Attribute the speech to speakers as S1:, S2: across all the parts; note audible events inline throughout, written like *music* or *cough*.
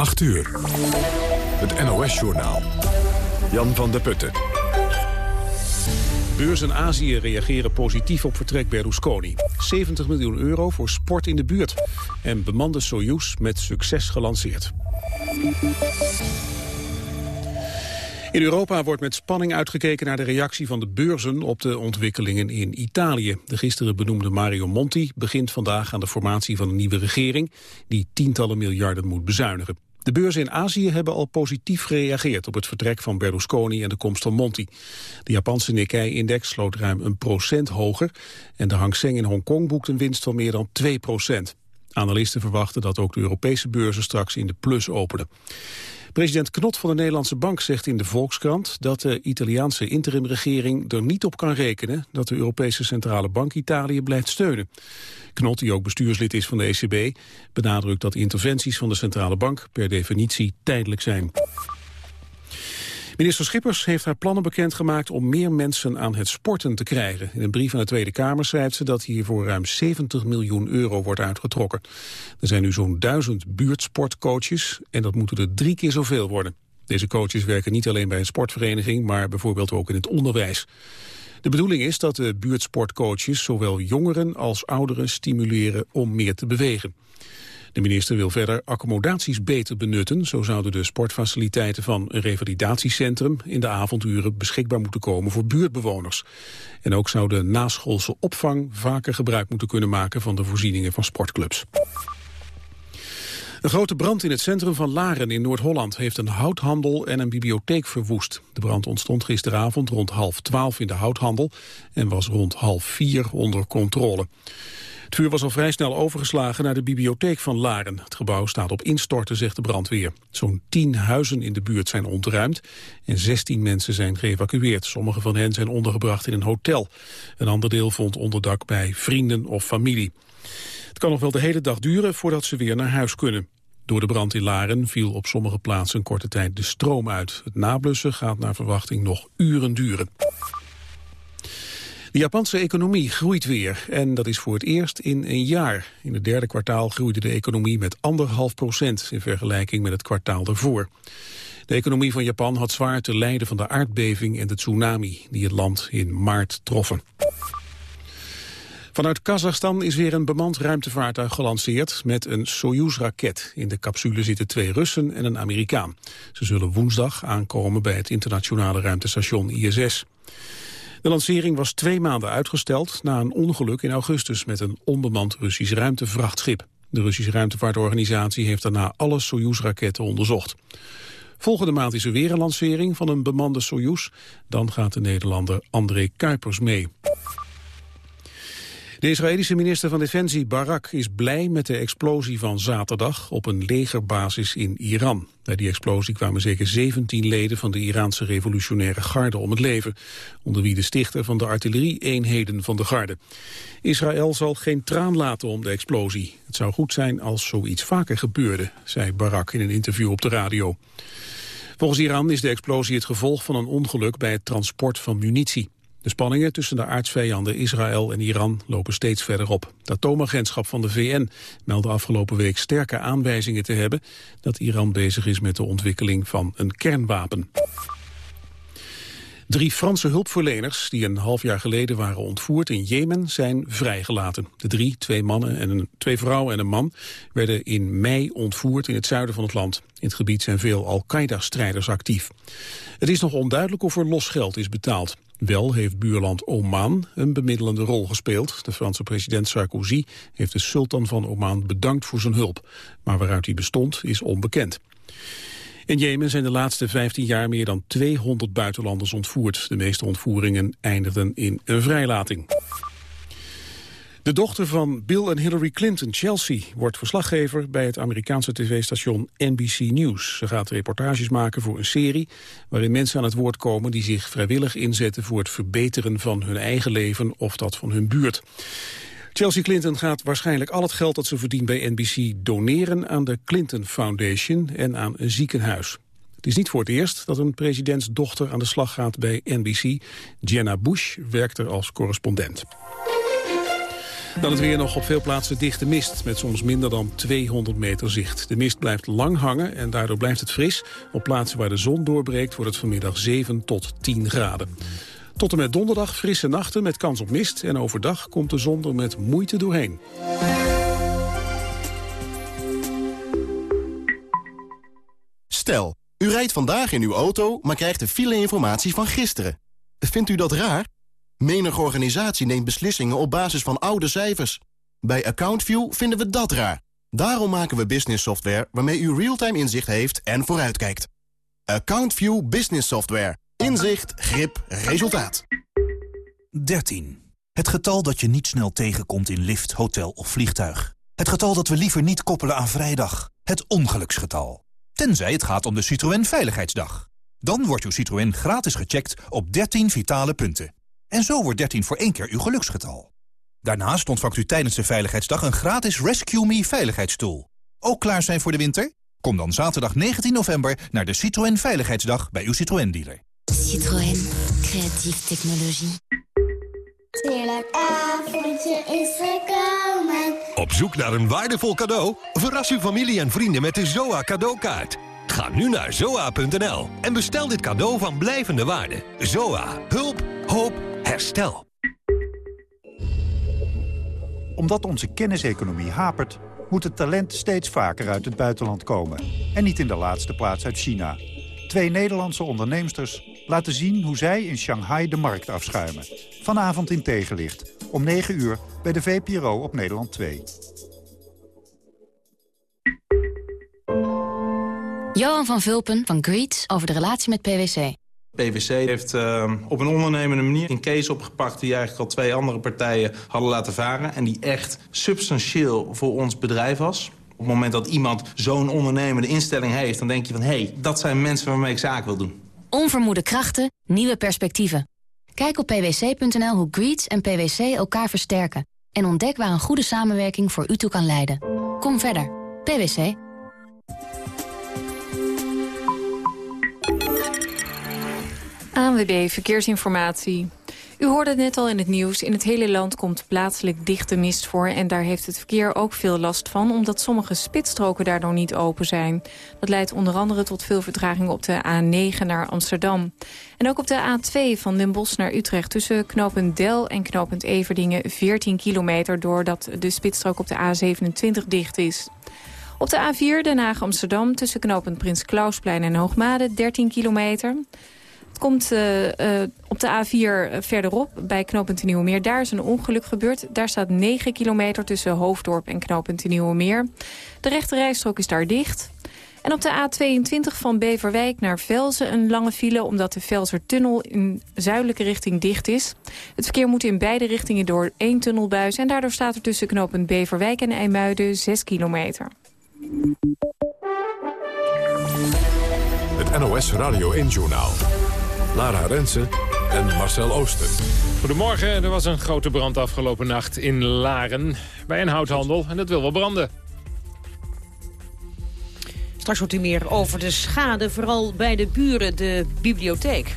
S1: 8 uur. Het NOS-journaal. Jan van der Putten.
S2: Beurs in Azië reageren positief op vertrek Berlusconi. 70 miljoen euro voor sport in de buurt. En bemande Soyuz met succes gelanceerd. In Europa wordt met spanning uitgekeken naar de reactie van de beurzen op de ontwikkelingen in Italië. De gisteren benoemde Mario Monti begint vandaag aan de formatie van een nieuwe regering die tientallen miljarden moet bezuinigen. De beurzen in Azië hebben al positief gereageerd op het vertrek van Berlusconi en de komst van Monti. De Japanse Nikkei-index sloot ruim een procent hoger en de Hang Seng in Hongkong boekt een winst van meer dan 2 procent. Analisten verwachten dat ook de Europese beurzen straks in de plus openen. President Knot van de Nederlandse Bank zegt in de Volkskrant dat de Italiaanse interimregering er niet op kan rekenen dat de Europese Centrale Bank Italië blijft steunen. Knot, die ook bestuurslid is van de ECB, benadrukt dat interventies van de Centrale Bank per definitie tijdelijk zijn. Minister Schippers heeft haar plannen bekendgemaakt om meer mensen aan het sporten te krijgen. In een brief aan de Tweede Kamer schrijft ze dat hiervoor ruim 70 miljoen euro wordt uitgetrokken. Er zijn nu zo'n duizend buurtsportcoaches en dat moeten er drie keer zoveel worden. Deze coaches werken niet alleen bij een sportvereniging, maar bijvoorbeeld ook in het onderwijs. De bedoeling is dat de buurtsportcoaches zowel jongeren als ouderen stimuleren om meer te bewegen. De minister wil verder accommodaties beter benutten. Zo zouden de sportfaciliteiten van een revalidatiecentrum in de avonduren beschikbaar moeten komen voor buurtbewoners. En ook zou de naschoolse opvang vaker gebruik moeten kunnen maken van de voorzieningen van sportclubs. Een grote brand in het centrum van Laren in Noord-Holland heeft een houthandel en een bibliotheek verwoest. De brand ontstond gisteravond rond half twaalf in de houthandel en was rond half vier onder controle. Het vuur was al vrij snel overgeslagen naar de bibliotheek van Laren. Het gebouw staat op instorten, zegt de brandweer. Zo'n tien huizen in de buurt zijn ontruimd en 16 mensen zijn geëvacueerd. Sommige van hen zijn ondergebracht in een hotel. Een ander deel vond onderdak bij vrienden of familie. Het kan nog wel de hele dag duren voordat ze weer naar huis kunnen. Door de brand in Laren viel op sommige plaatsen een korte tijd de stroom uit. Het nablussen gaat naar verwachting nog uren duren. De Japanse economie groeit weer en dat is voor het eerst in een jaar. In het derde kwartaal groeide de economie met anderhalf procent in vergelijking met het kwartaal daarvoor. De economie van Japan had zwaar te lijden van de aardbeving en de tsunami die het land in maart troffen. Vanuit Kazachstan is weer een bemand ruimtevaartuig gelanceerd met een Soyuz-raket. In de capsule zitten twee Russen en een Amerikaan. Ze zullen woensdag aankomen bij het internationale ruimtestation ISS. De lancering was twee maanden uitgesteld na een ongeluk in augustus met een onbemand Russisch ruimtevrachtschip. De Russische ruimtevaartorganisatie heeft daarna alle Soyuz-raketten onderzocht. Volgende maand is er weer een lancering van een bemande Soyuz. Dan gaat de Nederlander André Kuipers mee. De Israëlische minister van Defensie Barak is blij met de explosie van zaterdag op een legerbasis in Iran. Bij die explosie kwamen zeker 17 leden van de Iraanse revolutionaire garde om het leven, onder wie de stichter van de artillerie-eenheden van de garde. Israël zal geen traan laten om de explosie. Het zou goed zijn als zoiets vaker gebeurde, zei Barak in een interview op de radio. Volgens Iran is de explosie het gevolg van een ongeluk bij het transport van munitie. De spanningen tussen de aardsvijanden Israël en Iran lopen steeds verder op. Het atoomagentschap van de VN meldde afgelopen week sterke aanwijzingen te hebben dat Iran bezig is met de ontwikkeling van een kernwapen. Drie Franse hulpverleners die een half jaar geleden waren ontvoerd in Jemen zijn vrijgelaten. De drie, twee, mannen en een, twee vrouwen en een man, werden in mei ontvoerd in het zuiden van het land. In het gebied zijn veel Al-Qaeda-strijders actief. Het is nog onduidelijk of er losgeld is betaald. Wel heeft buurland Oman een bemiddelende rol gespeeld. De Franse president Sarkozy heeft de sultan van Oman bedankt voor zijn hulp. Maar waaruit hij bestond is onbekend. In Jemen zijn de laatste 15 jaar meer dan 200 buitenlanders ontvoerd. De meeste ontvoeringen eindigden in een vrijlating. De dochter van Bill en Hillary Clinton, Chelsea, wordt verslaggever bij het Amerikaanse tv-station NBC News. Ze gaat reportages maken voor een serie waarin mensen aan het woord komen die zich vrijwillig inzetten voor het verbeteren van hun eigen leven of dat van hun buurt. Chelsea Clinton gaat waarschijnlijk al het geld dat ze verdient bij NBC doneren aan de Clinton Foundation en aan een ziekenhuis. Het is niet voor het eerst dat een presidentsdochter aan de slag gaat bij NBC. Jenna Bush werkt er als correspondent. Dan het weer nog op veel plaatsen dichte mist... met soms minder dan 200 meter zicht. De mist blijft lang hangen en daardoor blijft het fris. Op plaatsen waar de zon doorbreekt wordt het vanmiddag 7 tot 10 graden. Tot en met donderdag frisse nachten met kans op mist... en overdag komt de zon er met moeite doorheen.
S3: Stel, u rijdt vandaag in uw auto, maar krijgt de file-informatie van gisteren. Vindt u dat raar? Menige organisatie neemt beslissingen op basis van oude cijfers. Bij AccountView vinden we dat raar. Daarom maken we business software waarmee u real-time inzicht heeft en vooruitkijkt. AccountView Business Software. Inzicht, grip, resultaat.
S4: 13. Het getal dat je niet snel tegenkomt in lift, hotel of vliegtuig. Het getal dat we liever niet koppelen aan vrijdag. Het ongeluksgetal. Tenzij het gaat om de Citroën Veiligheidsdag. Dan wordt uw Citroën gratis gecheckt op 13 vitale punten. En zo wordt 13 voor één keer uw geluksgetal. Daarnaast ontvangt u tijdens de Veiligheidsdag een gratis Rescue Me veiligheidsstoel. Ook klaar zijn voor de winter? Kom dan zaterdag 19 november naar de Citroën Veiligheidsdag bij uw Citroën dealer.
S5: Citroën, creatieve technologie.
S6: Heerlijk avondje is gekomen.
S7: Op zoek naar een waardevol cadeau? Verras uw familie en vrienden met de ZOA cadeaukaart. Ga nu naar zoa.nl en bestel dit cadeau van blijvende waarde. ZOA. Hulp. Hoop. Herstel.
S8: Omdat onze kenniseconomie hapert, moet het talent steeds vaker uit het buitenland komen. En niet in de laatste plaats uit China. Twee Nederlandse onderneemsters laten zien hoe zij in Shanghai de markt afschuimen. Vanavond in tegenlicht, om 9 uur bij de VPRO op Nederland 2.
S5: Johan van Vulpen van Greets over de relatie met PwC.
S9: PwC heeft uh, op een ondernemende manier een case opgepakt... die eigenlijk al twee andere partijen hadden laten varen... en die echt substantieel voor ons bedrijf was. Op het moment dat iemand zo'n ondernemende instelling heeft... dan denk je van, hé, hey, dat zijn mensen waarmee ik zaak wil doen.
S5: Onvermoede krachten, nieuwe perspectieven. Kijk op pwc.nl hoe Greets en PwC elkaar versterken. En ontdek waar een goede samenwerking voor u toe kan leiden. Kom verder. PwC.
S10: ANWB Verkeersinformatie. U hoorde het net al in het nieuws. In het hele land komt plaatselijk dichte mist voor... en daar heeft het verkeer ook veel last van... omdat sommige spitsstroken daardoor niet open zijn. Dat leidt onder andere tot veel vertraging op de A9 naar Amsterdam. En ook op de A2 van Den naar Utrecht... tussen knooppunt Del en knooppunt Everdingen 14 kilometer... doordat de spitsstrook op de A27 dicht is. Op de A4 Den Haag-Amsterdam tussen knooppunt Prins Klausplein en Hoogmade 13 kilometer komt uh, uh, op de A4 verderop bij knooppunt Nieuwemeer. Daar is een ongeluk gebeurd. Daar staat 9 kilometer tussen Hoofddorp en knooppunt Nieuwemeer. De rechte rijstrook is daar dicht. En op de A22 van Beverwijk naar Velzen een lange file... omdat de Velsertunnel in zuidelijke richting dicht is. Het verkeer moet in beide richtingen door één tunnelbuis... en daardoor staat er tussen knooppunt Beverwijk en IJmuiden 6 kilometer.
S1: Het NOS Radio 1-journaal. Lara Rensen en Marcel Ooster.
S11: Goedemorgen, er was een grote brand afgelopen nacht in Laren... bij een houthandel en dat wil wel branden.
S12: Straks hoort u meer over de schade, vooral bij de buren, de bibliotheek.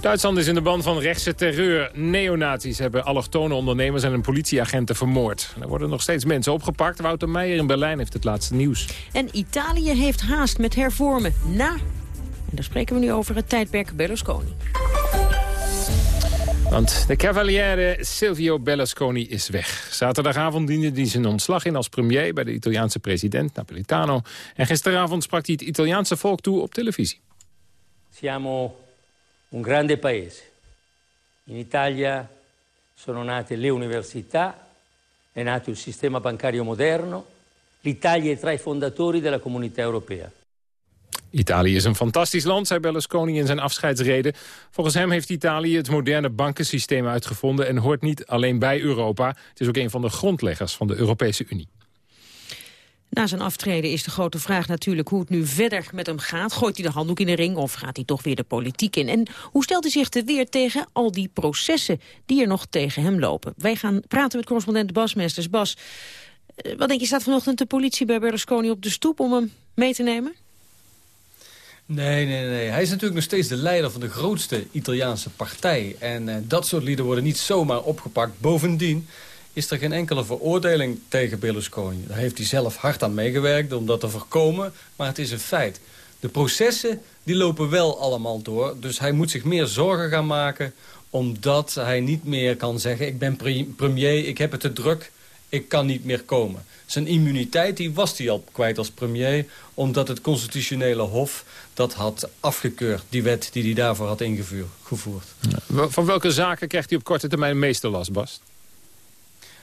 S11: Duitsland is in de band van rechtse terreur. Neonazies hebben allochtone ondernemers en een politieagenten vermoord. Er worden nog steeds mensen opgepakt. Wouter Meijer in Berlijn heeft het laatste nieuws.
S12: En Italië heeft haast met hervormen na en daar spreken we nu over het tijdperk Berlusconi.
S11: Want de cavaliere Silvio Berlusconi is weg. Zaterdagavond diende hij zijn ontslag in als premier... bij de Italiaanse president Napolitano. En gisteravond sprak hij het Italiaanse volk toe op televisie.
S13: Siamo un grande paese. In Italia sono nate le università, è nato il sistema bancario moderno. L'Italia è tra i fondatori della comunità europea.
S11: Italië is een fantastisch land, zei Berlusconi in zijn afscheidsreden. Volgens hem heeft Italië het moderne bankensysteem uitgevonden... en hoort niet alleen bij Europa. Het is ook een van de grondleggers van de Europese Unie.
S12: Na zijn aftreden is de grote vraag natuurlijk hoe het nu verder met hem gaat. Gooit hij de handdoek in de ring of gaat hij toch weer de politiek in? En hoe stelt hij zich te weer tegen al die processen die er nog tegen hem lopen? Wij gaan praten met correspondent Bas Mesters. Bas, eh, wat denk je, staat vanochtend de politie bij Berlusconi op de stoep om hem mee te nemen?
S14: Nee, nee, nee. Hij is natuurlijk nog steeds de leider van de grootste Italiaanse partij. En uh, dat soort lieden worden niet zomaar opgepakt. Bovendien is er geen enkele veroordeling tegen Berlusconi. Daar heeft hij zelf hard aan meegewerkt om dat te voorkomen, maar het is een feit. De processen die lopen wel allemaal door, dus hij moet zich meer zorgen gaan maken omdat hij niet meer kan zeggen... ik ben premier, ik heb het te druk, ik kan niet meer komen. Zijn immuniteit die was hij al kwijt als premier... omdat het constitutionele hof dat had afgekeurd, die wet die hij daarvoor had ingevoerd.
S11: Van welke zaken krijgt hij op korte termijn meeste last, Bast?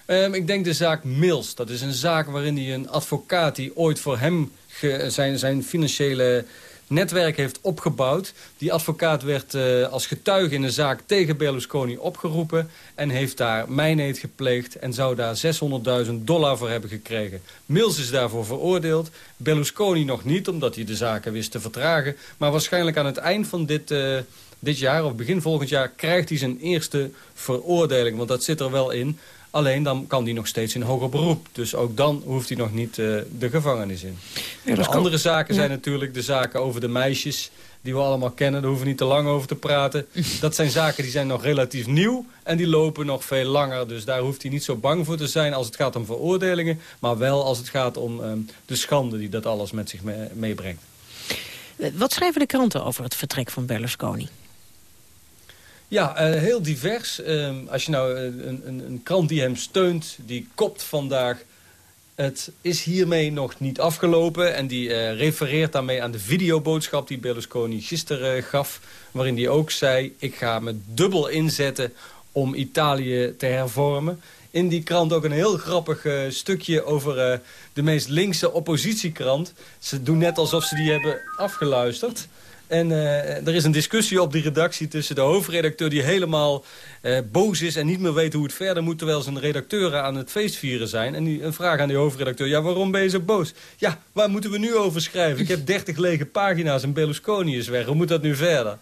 S14: Um, ik denk de zaak Mills. Dat is een zaak waarin hij een advocaat die ooit voor hem zijn, zijn financiële netwerk heeft opgebouwd. Die advocaat werd uh, als getuige in een zaak tegen Berlusconi opgeroepen... en heeft daar mijnheid gepleegd en zou daar 600.000 dollar voor hebben gekregen. Mills is daarvoor veroordeeld. Berlusconi nog niet, omdat hij de zaken wist te vertragen. Maar waarschijnlijk aan het eind van dit... Uh, dit jaar of begin volgend jaar krijgt hij zijn eerste veroordeling. Want dat zit er wel in. Alleen dan kan hij nog steeds in hoger beroep. Dus ook dan hoeft hij nog niet uh, de gevangenis in. de andere zaken zijn natuurlijk de zaken over de meisjes die we allemaal kennen. Daar hoeven we niet te lang over te praten. *laughs* Dat zijn zaken die zijn nog relatief nieuw en die lopen nog veel langer. Dus daar hoeft hij niet zo bang voor te zijn als het gaat om veroordelingen. Maar wel als het gaat om um, de schande die dat alles met zich meebrengt.
S12: Wat schrijven de kranten over het vertrek van Berlusconi?
S14: Ja, uh, heel divers. Uh, als je nou een, een, een, krant die hem steunt, die kopt vandaag... het is hiermee nog niet afgelopen. En die uh, refereert daarmee aan de videoboodschap die Berlusconi gisteren gaf... waarin hij ook zei, ik ga me dubbel inzetten om Italië te hervormen. In die krant ook een heel grappig stukje over de meest linkse oppositiekrant. Ze doen net alsof ze die hebben afgeluisterd... En uh, er is een discussie op die redactie tussen de hoofdredacteur... die helemaal uh, boos is en niet meer weet hoe het verder moet... terwijl zijn redacteuren aan het feestvieren zijn. En die, een vraag aan die hoofdredacteur. Ja, waarom ben je zo boos? Ja, waar moeten we nu over schrijven? Ik heb *laughs* 30 lege pagina's en Berlusconi is weg. Hoe moet dat nu verder?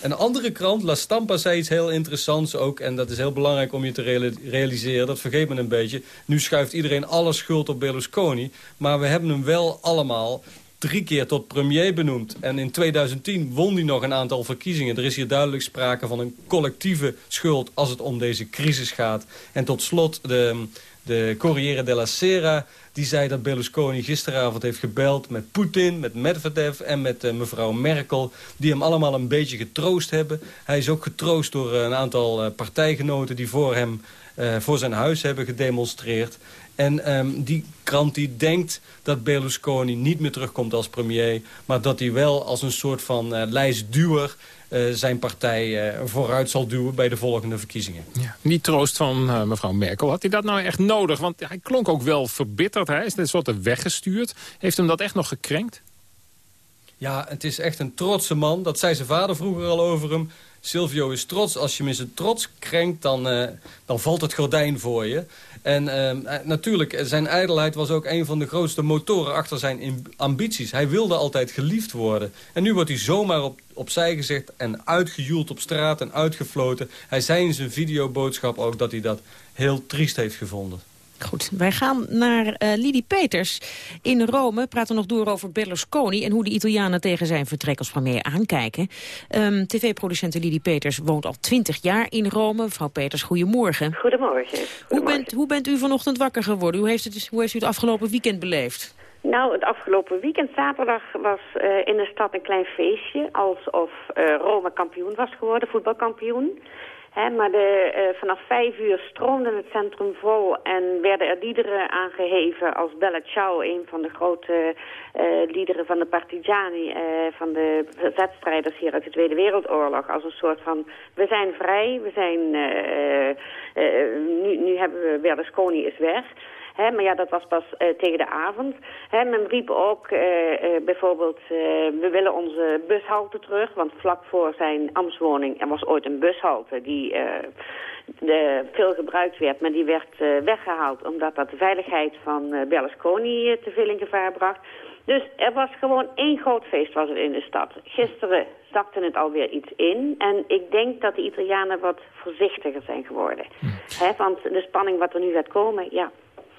S14: Een andere krant, La Stampa, zei iets heel interessants ook. En dat is heel belangrijk om je te realiseren. Dat vergeet men een beetje. Nu schuift iedereen alle schuld op Berlusconi. Maar we hebben hem wel allemaal drie keer tot premier benoemd. En in 2010 won hij nog een aantal verkiezingen. Er is hier duidelijk sprake van een collectieve schuld als het om deze crisis gaat. En tot slot de, de Corriere della Sera... die zei dat Berlusconi gisteravond heeft gebeld met Poetin, met Medvedev... en met uh, mevrouw Merkel, die hem allemaal een beetje getroost hebben. Hij is ook getroost door uh, een aantal uh, partijgenoten die voor hem... voor zijn huis hebben gedemonstreerd. En um, die krant die denkt dat Berlusconi niet meer terugkomt als premier... maar dat hij wel als een soort van uh, lijstduwer... Uh, zijn partij uh, vooruit zal duwen bij de volgende verkiezingen.
S11: Ja. Die troost van mevrouw Merkel, had hij dat nou echt nodig? Want hij klonk ook wel verbitterd, hij is net soort weggestuurd. Heeft hem dat echt nog gekrenkt?
S14: Ja, het is echt een trotse man. Dat zei zijn vader vroeger al over hem. Silvio is trots. Als je hem trots krenkt, dan, dan valt het gordijn voor je. En uh, natuurlijk, zijn ijdelheid was ook een van de grootste motoren achter zijn ambities. Hij wilde altijd geliefd worden. En nu wordt hij zomaar op, opzij gezegd en uitgejoeld op straat en uitgefloten. Hij zei in zijn videoboodschap ook dat hij dat heel triest heeft gevonden.
S12: Goed, wij gaan naar uh, Lidi Peters in Rome. Praten nog door over Berlusconi en hoe de Italianen tegen zijn vertrek als premier aankijken. Um, TV-producente Lidi Peters woont al twintig jaar in Rome. Mevrouw Peters, goedemorgen.
S15: Goedemorgen.
S12: Hoe, bent, hoe bent u vanochtend wakker geworden? Hoe heeft, het, hoe heeft u het afgelopen weekend beleefd?
S15: Nou, het afgelopen weekend, zaterdag, was uh, in de stad een klein feestje. Alsof uh, Rome kampioen was geworden, voetbalkampioen maar de, uh, vanaf vijf uur stroomde het centrum vol en werden er liederen aangeheven als Bella Ciao, een van de grote uh, liederen van de Partigiani, uh, van de verzetstrijders hier uit de Tweede Wereldoorlog. Als een soort van, we zijn vrij, we zijn, nu, nu hebben we Berlusconi is weg maar ja, dat was pas uh, tegen de avond. Men riep ook uh, uh, bijvoorbeeld, we willen onze bushalte terug. Want vlak voor zijn ambtswoning, er was ooit een bushalte die de, veel gebruikt werd. Maar die werd weggehaald omdat dat de veiligheid van Berlusconi te veel in gevaar bracht. Dus er was gewoon één groot feest was er in de stad. Gisteren zakte het alweer iets in. En ik denk dat de Italianen wat voorzichtiger zijn geworden. Hm. want de spanning wat er nu gaat komen, ja...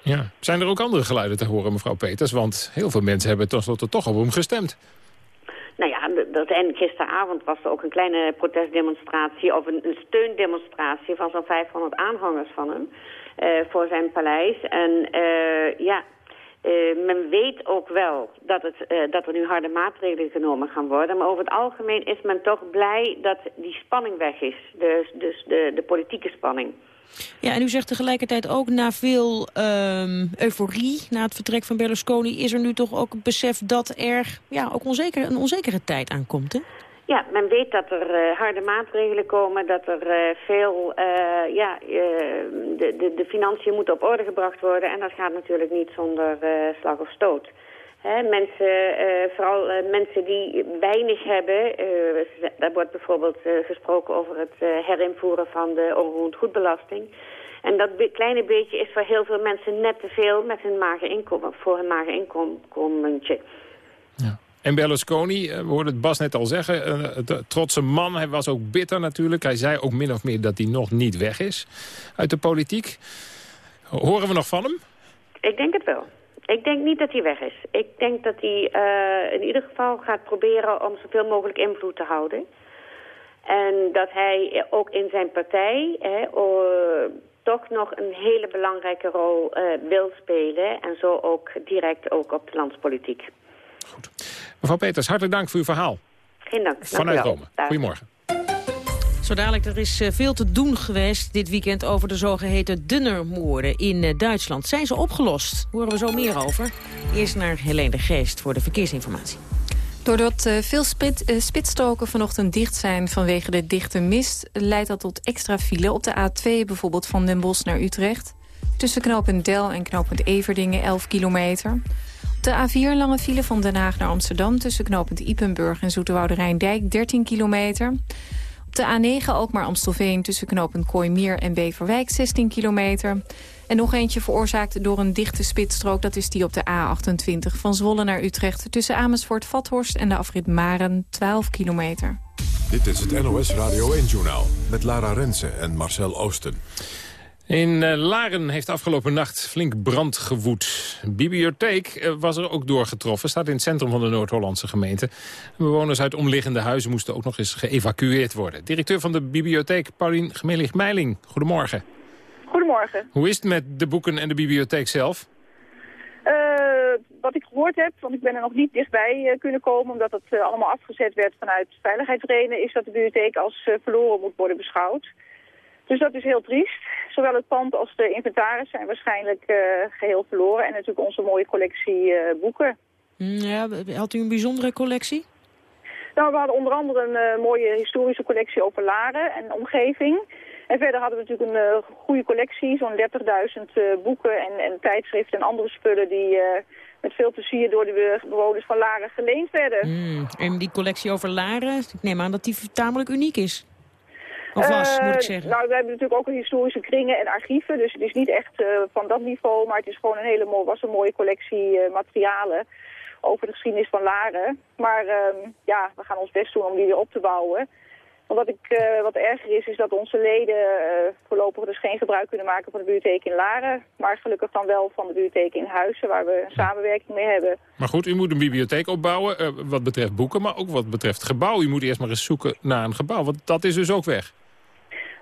S11: Ja. Zijn er ook andere geluiden te horen, mevrouw Peters? Want heel veel mensen hebben tenslotte toch op hem gestemd.
S15: Nou ja, dat, en gisteravond was er ook een kleine protestdemonstratie... of een, een steundemonstratie van zo'n 500 aanhangers van hem. voor zijn paleis. En ja, men weet ook wel dat, het, dat er nu harde maatregelen genomen gaan worden. Maar over het algemeen is men toch blij dat die spanning weg is. Dus, dus de, de politieke spanning.
S12: Ja, en u zegt tegelijkertijd ook na veel um, euforie, na het vertrek van Berlusconi... is er nu toch ook het besef dat er ja, ook onzeker, een onzekere tijd aankomt, hè?
S15: Ja, men weet dat er uh, harde maatregelen komen, dat er uh, veel, uh, ja, de, de, de financiën moeten op orde gebracht worden. En dat gaat natuurlijk niet zonder slag of stoot. Mensen, vooral mensen die weinig hebben, daar wordt bijvoorbeeld gesproken over het herinvoeren van de onroerend goedbelasting. En dat kleine beetje is voor heel veel mensen net te veel met hun mager inkomen, voor hun mager inkomentje.
S11: En Berlusconi, eh, we hoorden het Bas net al zeggen, een eh, trotse man. Hij was ook bitter natuurlijk. Hij zei ook min of meer dat hij nog niet weg is uit de politiek. Horen we nog van hem?
S15: Ik denk het wel. Ik denk niet dat hij weg is. Ik denk dat hij uh, in ieder geval gaat proberen om zoveel mogelijk invloed te houden. En dat hij ook in zijn partij toch nog een hele belangrijke rol uh, wil spelen. En zo ook direct ook op de landspolitiek.
S11: Goed. Mevrouw Peters, hartelijk dank voor uw verhaal.
S15: Geen dank.
S11: Vanuit Rome. Goedemorgen.
S12: Zo dadelijk, er is eh, veel te doen geweest dit weekend over de zogeheten Dunnermoorden in eh, Duitsland. Zijn ze opgelost? Horen we zo meer over. Eerst naar Helene de Geest voor de verkeersinformatie.
S10: Doordat uh, veel spit, spitsstroken vanochtend dicht zijn vanwege de dichte mist... leidt dat tot extra file op de A2 bijvoorbeeld van Den Bosch naar Utrecht. Tussen knooppunt Del en knooppunt Everdingen 11 kilometer. De A4 lange file van Den Haag naar Amsterdam... tussen knooppunt Ipenburg en Zoeterwoude Rijndijk 13 kilometer. De A9 ook maar Amstelveen tussen knooppunt Kooimeer en Beverwijk 16 kilometer. En nog eentje veroorzaakt door een dichte spitsstrook. Dat is die op de A28 van Zwolle naar Utrecht... tussen Amersfoort-Vathorst en de afrit Maren 12 kilometer.
S1: Dit is het NOS Radio 1-journaal met Lara Rensen en Marcel Oosten.
S11: In uh, Laren heeft afgelopen nacht flink brand gewoed. bibliotheek uh, was er ook doorgetroffen. Staat in het centrum van de Noord-Hollandse gemeente. Bewoners uit omliggende huizen moesten ook nog eens geëvacueerd worden. Directeur van de bibliotheek, Paulien Gemelig-Meiling. Goedemorgen.
S16: Goedemorgen.
S11: Hoe is het met de boeken en de bibliotheek zelf?
S16: Uh, wat ik gehoord heb, want ik ben er nog niet dichtbij kunnen komen... omdat het allemaal afgezet werd vanuit veiligheidsredenen... is dat de bibliotheek als verloren moet worden beschouwd. Dus dat is heel triest. Zowel het pand als de inventaris zijn waarschijnlijk uh, geheel verloren. En natuurlijk onze mooie collectie uh, boeken.
S12: Mm, ja, had u een bijzondere collectie?
S16: Nou, we hadden onder andere een uh, mooie historische collectie over Laren en omgeving. En verder hadden we natuurlijk een goede collectie, zo'n 30.000 boeken en, en, tijdschriften en andere spullen die met veel plezier door de bewoners van Laren geleend werden.
S12: Mm, en die collectie over Laren, ik neem aan dat die tamelijk uniek is. Of was, moet ik eh, zeggen?
S16: Nou, we hebben natuurlijk ook een historische kringen en archieven. Dus het is niet echt uh, van dat niveau. Maar het is gewoon een hele mooie, was een mooie collectie uh, materialen over de geschiedenis van Laren. Maar uh, ja, we gaan ons best doen om die weer op te bouwen. Want wat, ik, wat erger is, is dat onze leden voorlopig dus geen gebruik kunnen maken van de bibliotheek in Laren. Maar gelukkig dan wel van de bibliotheek in Huizen, waar we een samenwerking mee hebben.
S11: Maar goed, u moet een bibliotheek opbouwen wat betreft boeken, maar ook wat betreft gebouw. U moet eerst maar eens zoeken naar een gebouw, want dat is dus ook weg.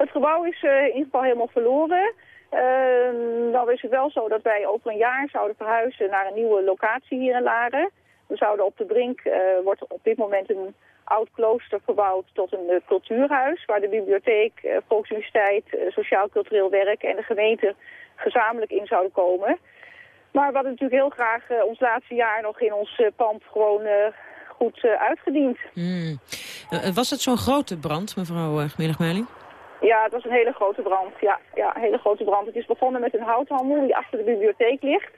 S16: Het gebouw is uh, in ieder geval helemaal verloren. Uh, dan is het wel zo dat wij over een jaar zouden verhuizen naar een nieuwe locatie hier in Laren. We zouden op de Brink, uh, wordt op dit moment een oud klooster verbouwd tot een uh, cultuurhuis... waar de bibliotheek, Volksuniversiteit, Sociaal-Cultureel Werk en de gemeente gezamenlijk in zouden komen. Maar we hadden natuurlijk heel graag ons laatste jaar nog in ons pand gewoon goed uitgediend.
S12: Hmm. was het zo'n grote brand, mevrouw uh,
S16: ja, het was een hele grote brand. Ja, ja, een hele grote brand. Het is begonnen met een houthandel die achter de bibliotheek ligt.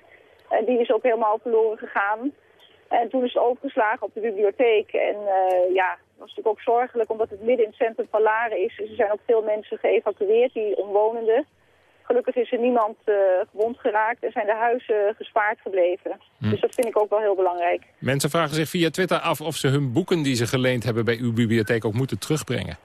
S16: En die is ook helemaal verloren gegaan. En toen is het overgeslagen op de bibliotheek. En uh, ja, dat was natuurlijk ook zorgelijk omdat het midden in het centrum van Laren is. Dus er zijn ook veel mensen geëvacueerd, die omwonenden. Gelukkig is er niemand uh, gewond geraakt en zijn de huizen gespaard gebleven. Hm. Dus dat vind ik ook wel heel belangrijk.
S11: Mensen vragen zich via Twitter af of ze hun boeken die ze geleend hebben bij uw bibliotheek ook moeten terugbrengen.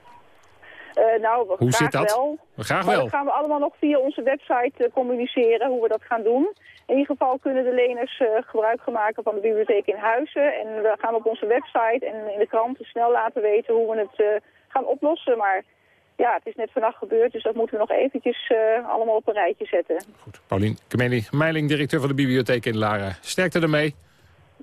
S16: Uh, nou, we
S11: hoe
S16: graag
S11: zit dat?
S16: Wel.
S11: Graag
S16: maar
S11: wel.
S16: dat gaan we allemaal nog via onze website uh, communiceren hoe we dat gaan doen. In ieder geval kunnen de leners uh, gebruik maken van de bibliotheek in Huizen. En we gaan op onze website en in de kranten snel laten weten hoe we het gaan oplossen. Maar ja, het is net vannacht gebeurd, dus dat moeten we nog eventjes allemaal op een rijtje zetten.
S11: Goed. Paulien Kemeli, Meiling, directeur van de bibliotheek in Lara. Sterkte ermee.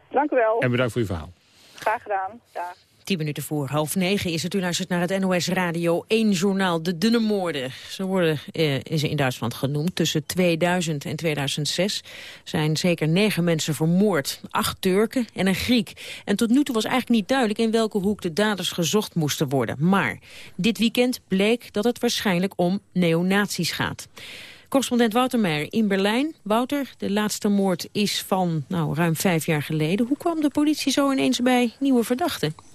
S16: Dank u wel.
S11: En bedankt voor uw verhaal.
S16: Graag gedaan. Ja.
S12: Tien minuten voor half negen is het. U naar het NOS Radio 1 journaal. De dunne moorden. Ze worden eh, in Duitsland genoemd. Tussen 2000 en 2006 zijn zeker negen mensen vermoord. Acht Turken en een Griek. En tot nu toe was eigenlijk niet duidelijk in welke hoek de daders gezocht moesten worden. Maar dit weekend bleek dat het waarschijnlijk om neonazies gaat. Correspondent Wouter Meijer in Berlijn. Wouter, de laatste moord is van nou, ruim vijf jaar geleden. Hoe kwam de politie zo ineens bij nieuwe verdachten?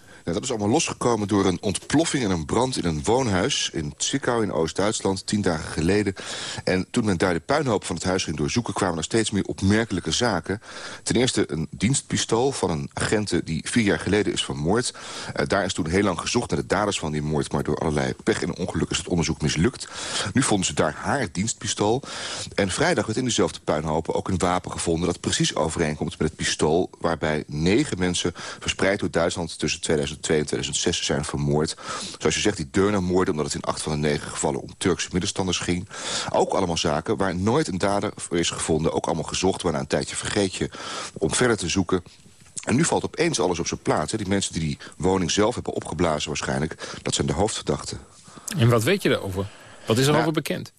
S17: Nou, dat is allemaal losgekomen door een ontploffing en een brand in een woonhuis... in Zwickau in Oost-Duitsland, tien dagen geleden. En toen men daar de puinhoop van het huis ging doorzoeken... kwamen er steeds meer opmerkelijke zaken. Ten eerste een dienstpistool van een agente die vier jaar geleden is vermoord. Uh, daar is toen heel lang gezocht naar de daders van die moord... maar door allerlei pech en ongeluk is het onderzoek mislukt. Nu vonden ze daar haar dienstpistool. En vrijdag werd in dezelfde puinhopen ook een wapen gevonden... dat precies overeenkomt met het pistool... waarbij negen mensen verspreid door Duitsland tussen 2000 2002 en 2006 zijn vermoord. Zoals je zegt, die Deurner-moorden, omdat het in acht van de negen gevallen om Turkse middenstanders ging. Ook allemaal zaken waar nooit een dader voor is gevonden. Ook allemaal gezocht, waarna een tijdje vergeet je om verder te zoeken. En nu valt opeens alles op zijn plaats. Hè. Die mensen die die woning zelf hebben opgeblazen waarschijnlijk... dat zijn de hoofdverdachten.
S11: En wat weet je daarover? Wat is er nou, over bekend?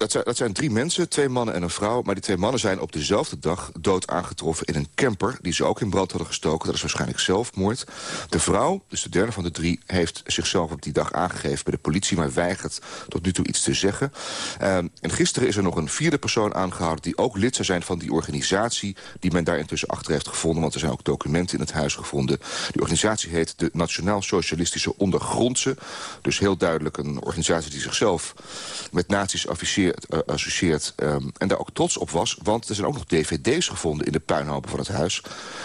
S17: Dat zijn, dat zijn drie mensen, twee mannen en een vrouw. Maar die twee mannen zijn op dezelfde dag dood aangetroffen in een camper... die ze ook in brand hadden gestoken. Dat is waarschijnlijk zelfmoord. De vrouw, dus de derde van de drie... heeft zichzelf op die dag aangegeven bij de politie... maar weigert tot nu toe iets te zeggen. Ehm, en gisteren is er nog een vierde persoon aangehouden... die ook lid zou zijn van die organisatie... die men daar intussen achter heeft gevonden. Want er zijn ook documenten in het huis gevonden. Die organisatie heet de Nationaal Socialistische Ondergrondse. Dus heel duidelijk een organisatie die zichzelf met nazi's afficheert associeert. Ehm, en daar ook trots op was. Want er zijn ook nog dvd's gevonden in de puinhopen van het huis.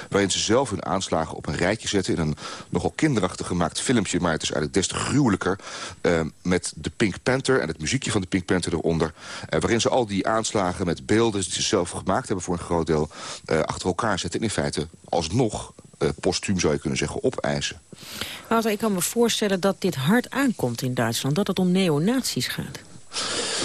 S17: Waarin ze zelf hun aanslagen op een rijtje zetten. In een nogal kinderachtig gemaakt filmpje. Maar het is eigenlijk des te gruwelijker. Ehm, met de Pink Panther en het muziekje van de Pink Panther eronder. Uh, waarin ze al die aanslagen met beelden die ze zelf gemaakt hebben voor een groot deel. Uh, achter elkaar zetten. En in feite alsnog uh, postuum zou je kunnen zeggen, opeisen.
S12: Wouter, ik kan me voorstellen dat dit hard aankomt in Duitsland. Dat het om neonazies gaat.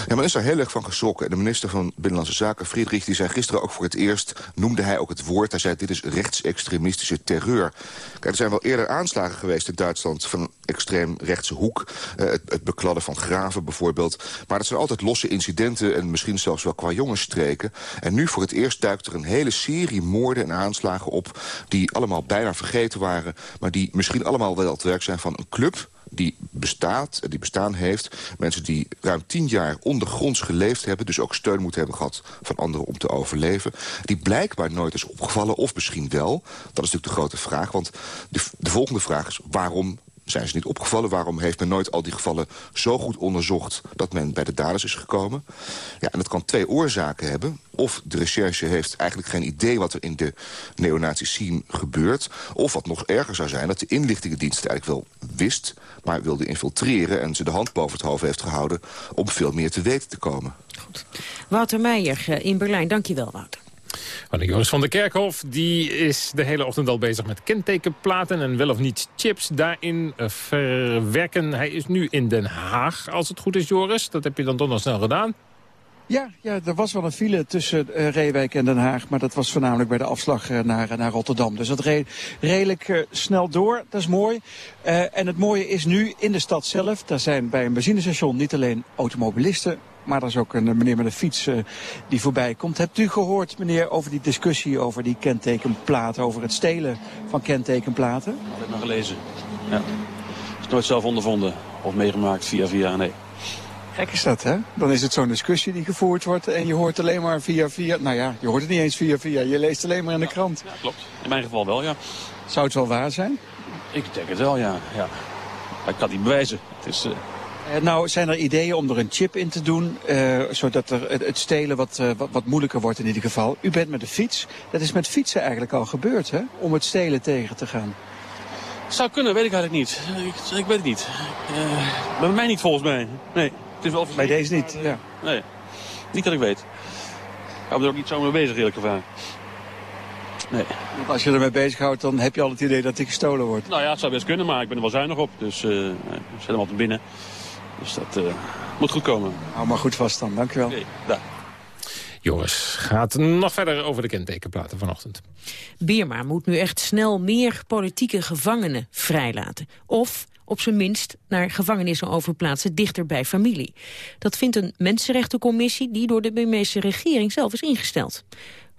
S17: Ja, men is daar heel erg van geschrokken. De minister van Binnenlandse Zaken, Friedrich, die zei gisteren ook voor het eerst... noemde hij ook het woord, hij zei dit is rechtsextremistische terreur. Kijk, er zijn wel eerder aanslagen geweest in Duitsland... van extreem rechtse hoek. Uh, het, het, bekladden van graven bijvoorbeeld. Maar dat zijn altijd losse incidenten en misschien zelfs wel qua jongensstreken. En nu voor het eerst duikt er een hele serie moorden en aanslagen op... die allemaal bijna vergeten waren... maar die misschien allemaal wel het werk zijn van een club die bestaat, die bestaan heeft. Mensen die ruim tien jaar ondergronds geleefd hebben... dus ook steun moeten hebben gehad van anderen om te overleven. Die blijkbaar nooit is opgevallen, of misschien wel. Dat is natuurlijk de grote vraag, want de, de volgende vraag is... waarom zijn ze niet opgevallen? Waarom heeft men nooit al die gevallen zo goed onderzocht... dat men bij de daders is gekomen? Ja, en dat kan twee oorzaken hebben. Of de recherche heeft eigenlijk geen idee wat er in de neonazi-scene gebeurt. Of wat nog erger zou zijn, dat de inlichtingendienst eigenlijk wel wist... maar wilde infiltreren en ze de hand boven het hoofd heeft gehouden... om veel meer te weten te komen.
S12: Goed. Wouter Meijer eh, in Berlijn, dankjewel Wouter.
S11: Joris van der Kerkhof die is de hele ochtend al bezig met kentekenplaten... en wel of niet chips daarin eh, verwerken. Hij is nu in Den Haag, als het goed is, Joris. Dat heb je dan toch nog snel gedaan.
S18: Ja, ja, er was wel een file tussen uh, Reewijk en Den Haag. Maar dat was voornamelijk bij de afslag uh, naar, naar Rotterdam. Dus dat reed redelijk snel door. Dat is mooi. en het mooie is nu in de stad zelf. Daar zijn bij een benzinestation niet alleen automobilisten maar er is ook een meneer met een fiets uh, die voorbij komt. Hebt u gehoord, meneer, over die discussie over die kentekenplaten, over het stelen van kentekenplaten?
S19: Dat heb ik maar gelezen. Ja. Is nooit zelf ondervonden of meegemaakt via via, nee.
S18: Gek is dat, hè? Dan is het zo'n discussie die gevoerd wordt en je hoort alleen maar via via... Nou ja, je hoort het niet eens via via, je leest alleen maar in de krant.
S19: Ja, klopt. In mijn geval wel, ja.
S18: Zou het wel waar zijn?
S19: Ik denk het wel, ja. ja. Maar ik kan het niet bewijzen. Het is... Uh...
S18: Uh, nou, zijn er ideeën om er een chip in te doen, uh, zodat er het, stelen wat, uh, wat, wat, moeilijker wordt in ieder geval. U bent met de fiets. Dat is met fietsen eigenlijk al gebeurd, hè? Om het stelen tegen te gaan.
S19: Zou kunnen, weet ik eigenlijk niet. Ik, ik weet het niet. bij mij niet volgens mij. Nee, het is wel
S18: Bij deze niet, ja.
S19: Nee, niet dat ik weet. Ik hou er ook niet zo mee bezig, eerlijk gezegd. Nee.
S18: Want als je ermee bezighoudt, dan heb je al het idee dat die gestolen wordt.
S19: Nou ja, het zou best kunnen, maar ik ben er wel zuinig op. Dus uh, zet hem altijd binnen. Dus dat uh, moet goed komen.
S18: Hou maar goed vast dan, dank u wel.
S19: Daar.
S11: Jongens, gaat nog verder over de kentekenplaten vanochtend.
S12: Birma moet nu echt snel meer politieke gevangenen vrijlaten. Of op zijn minst naar gevangenissen overplaatsen dichter bij familie. Dat vindt een mensenrechtencommissie die door de Burmeese regering zelf is ingesteld.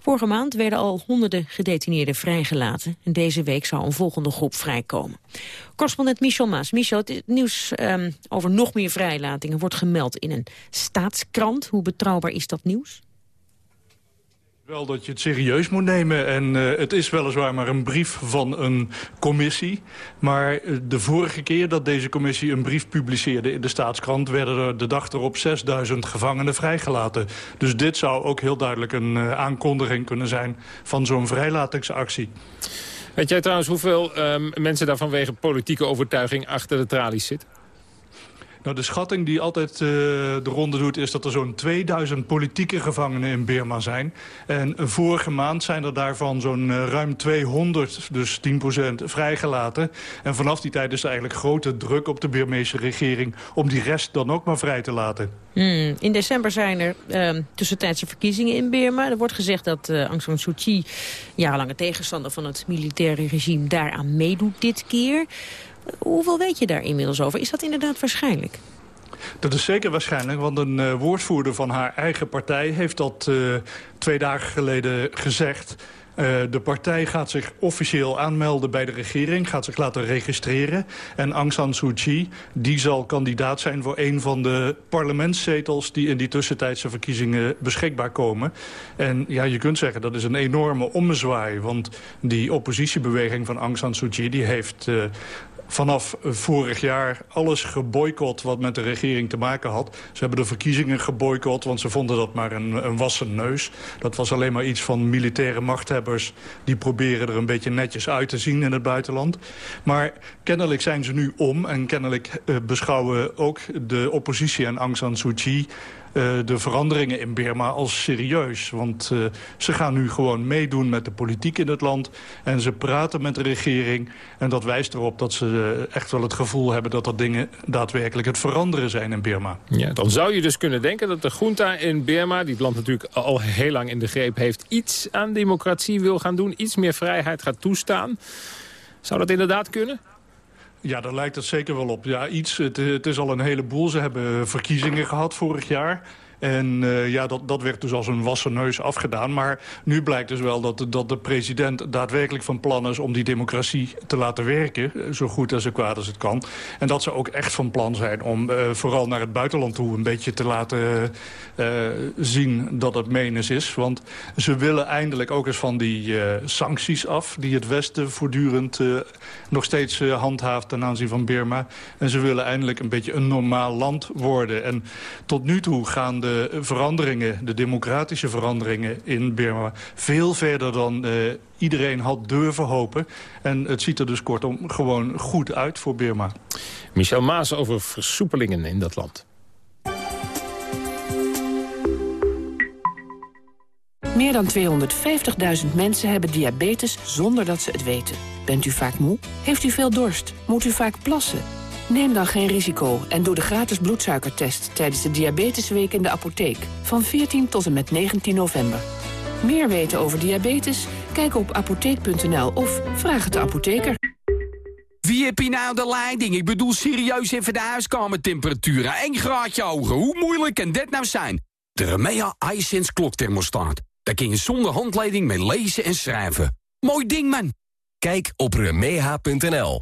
S12: Vorige maand werden al honderden gedetineerden vrijgelaten. En deze week zou een volgende groep vrijkomen. Correspondent Michel Maas. Michel, het nieuws um, over nog meer vrijlatingen wordt gemeld in een staatskrant. Hoe betrouwbaar is dat nieuws?
S20: Wel dat je het serieus moet nemen. En uh, het is weliswaar maar een brief van een commissie. Maar uh, de vorige keer dat deze commissie een brief publiceerde in de staatskrant... werden er de dag erop 6000 gevangenen vrijgelaten. Dus dit zou ook heel duidelijk een uh, aankondiging kunnen zijn van zo'n vrijlatingsactie.
S11: Weet jij trouwens hoeveel mensen daar vanwege politieke overtuiging achter de tralies zitten?
S20: Nou, de schatting die altijd uh, de ronde doet... is dat er zo'n 2000 politieke gevangenen in Birma zijn. En vorige maand zijn er daarvan zo'n uh, ruim 200, dus 10% vrijgelaten. En vanaf die tijd is er eigenlijk grote druk op de Birmeese regering... om die rest dan ook maar vrij te laten.
S12: Hmm. In december zijn er uh, tussentijdse verkiezingen in Birma. Er wordt gezegd dat uh, Aung San Suu Kyi, jarenlange tegenstander van het militaire regime... daaraan meedoet dit keer... Hoeveel weet je daar inmiddels over? Is dat inderdaad waarschijnlijk?
S20: Dat is zeker waarschijnlijk, want een uh, woordvoerder van haar eigen partij... heeft dat uh, twee dagen geleden gezegd... Uh, de partij gaat zich officieel aanmelden bij de regering, gaat zich laten registreren. En Aung San Suu Kyi, die zal kandidaat zijn voor een van de parlementszetels... die in die tussentijdse verkiezingen beschikbaar komen. En ja, je kunt zeggen dat is een enorme ommezwaai. Want die oppositiebeweging van Aung San Suu Kyi... die heeft vanaf vorig jaar alles geboycott wat met de regering te maken had. Ze hebben de verkiezingen geboycott, want ze vonden dat maar een, een wassen neus. Dat was alleen maar iets van militaire machthebbers... die proberen er een beetje netjes uit te zien in het buitenland. Maar kennelijk zijn ze nu om en kennelijk uh, beschouwen ook de oppositie en Aung San Suu Kyi de veranderingen in Birma als serieus. Want uh, ze gaan nu gewoon meedoen met de politiek in het land. En ze praten met de regering. En dat wijst erop dat ze uh, echt wel het gevoel hebben... dat er dingen daadwerkelijk het veranderen zijn in Birma.
S11: Ja, dan zou je dus kunnen denken dat de junta in Birma... die het land natuurlijk al heel lang in de greep heeft... iets aan democratie wil gaan doen, iets meer vrijheid gaat toestaan. Zou dat inderdaad kunnen?
S20: Ja, daar lijkt het zeker wel op. Ja, iets. Het, het, is al een heleboel. Ze hebben verkiezingen gehad vorig jaar. En uh, ja, dat, dat werd dus als een wassen neus afgedaan. Maar nu blijkt dus wel dat dat de president daadwerkelijk van plan is... om die democratie te laten werken, zo goed en zo kwaad als het kan. En dat ze ook echt van plan zijn om uh, vooral naar het buitenland toe... een beetje te laten zien dat het menens is. Want ze willen eindelijk ook eens van die sancties af... die het Westen voortdurend nog steeds handhaaft ten aanzien van Birma. En ze willen eindelijk een beetje een normaal land worden. En tot nu toe gaan de de veranderingen, de democratische veranderingen in Burma... veel verder dan uh, iedereen had durven hopen. En het ziet er dus kortom gewoon goed uit voor Burma.
S11: Michel Maas over versoepelingen in dat land.
S21: Meer dan 250.000 mensen hebben diabetes zonder dat ze het weten. Bent u vaak moe? Heeft u veel dorst? Moet u vaak plassen? Neem dan geen risico en doe de gratis bloedsuikertest tijdens de Diabetesweek in de apotheek van 14 tot en met 19 november. Meer weten over diabetes? Kijk op apotheek.nl of vraag het de apotheker.
S22: Wie heb je nou de leiding? Ik bedoel serieus even de huiskamertemperatuur. 1 graadje hoger. Hoe moeilijk kan dit nou zijn? De Remea iSense klokthermostaat. Daar kun je zonder handleiding mee lezen en schrijven. Mooi ding, man.
S23: Kijk op remeha.nl.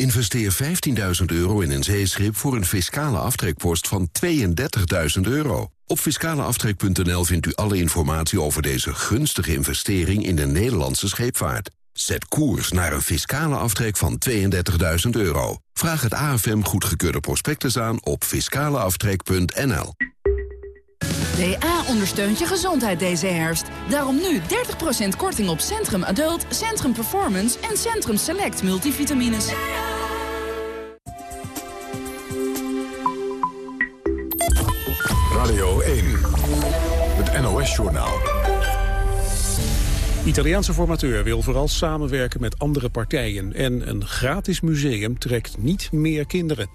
S23: Investeer 15.000 euro in een zeeschip voor een fiscale aftrekpost van 32.000 euro. Op fiscaleaftrek.nl vindt u alle informatie over deze gunstige investering in de Nederlandse scheepvaart. Zet koers naar een fiscale aftrek van 32.000 euro. Vraag het AFM goedgekeurde prospectus aan op fiscaleaftrek.nl.
S21: DA ondersteunt je gezondheid deze herfst. Daarom nu 30% korting op Centrum Adult, Centrum Performance en Centrum Select multivitamines.
S1: Radio 1, het NOS-journaal.
S2: Italiaanse formateur wil vooral samenwerken met andere partijen. En een gratis museum trekt niet meer kinderen.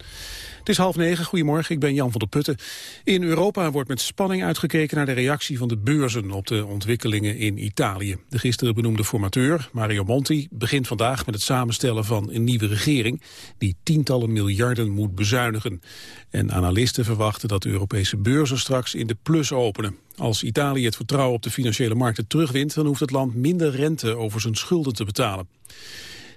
S2: Het is half negen, goedemorgen, ik ben Jan van der Putten. In Europa wordt met spanning uitgekeken naar de reactie van de beurzen op de ontwikkelingen in Italië. De gisteren benoemde formateur, Mario Monti, begint vandaag met het samenstellen van een nieuwe regering die tientallen miljarden moet bezuinigen. En analisten verwachten dat de Europese beurzen straks in de plus openen. Als Italië het vertrouwen op de financiële markten terugwint, dan hoeft het land minder rente over zijn schulden te betalen.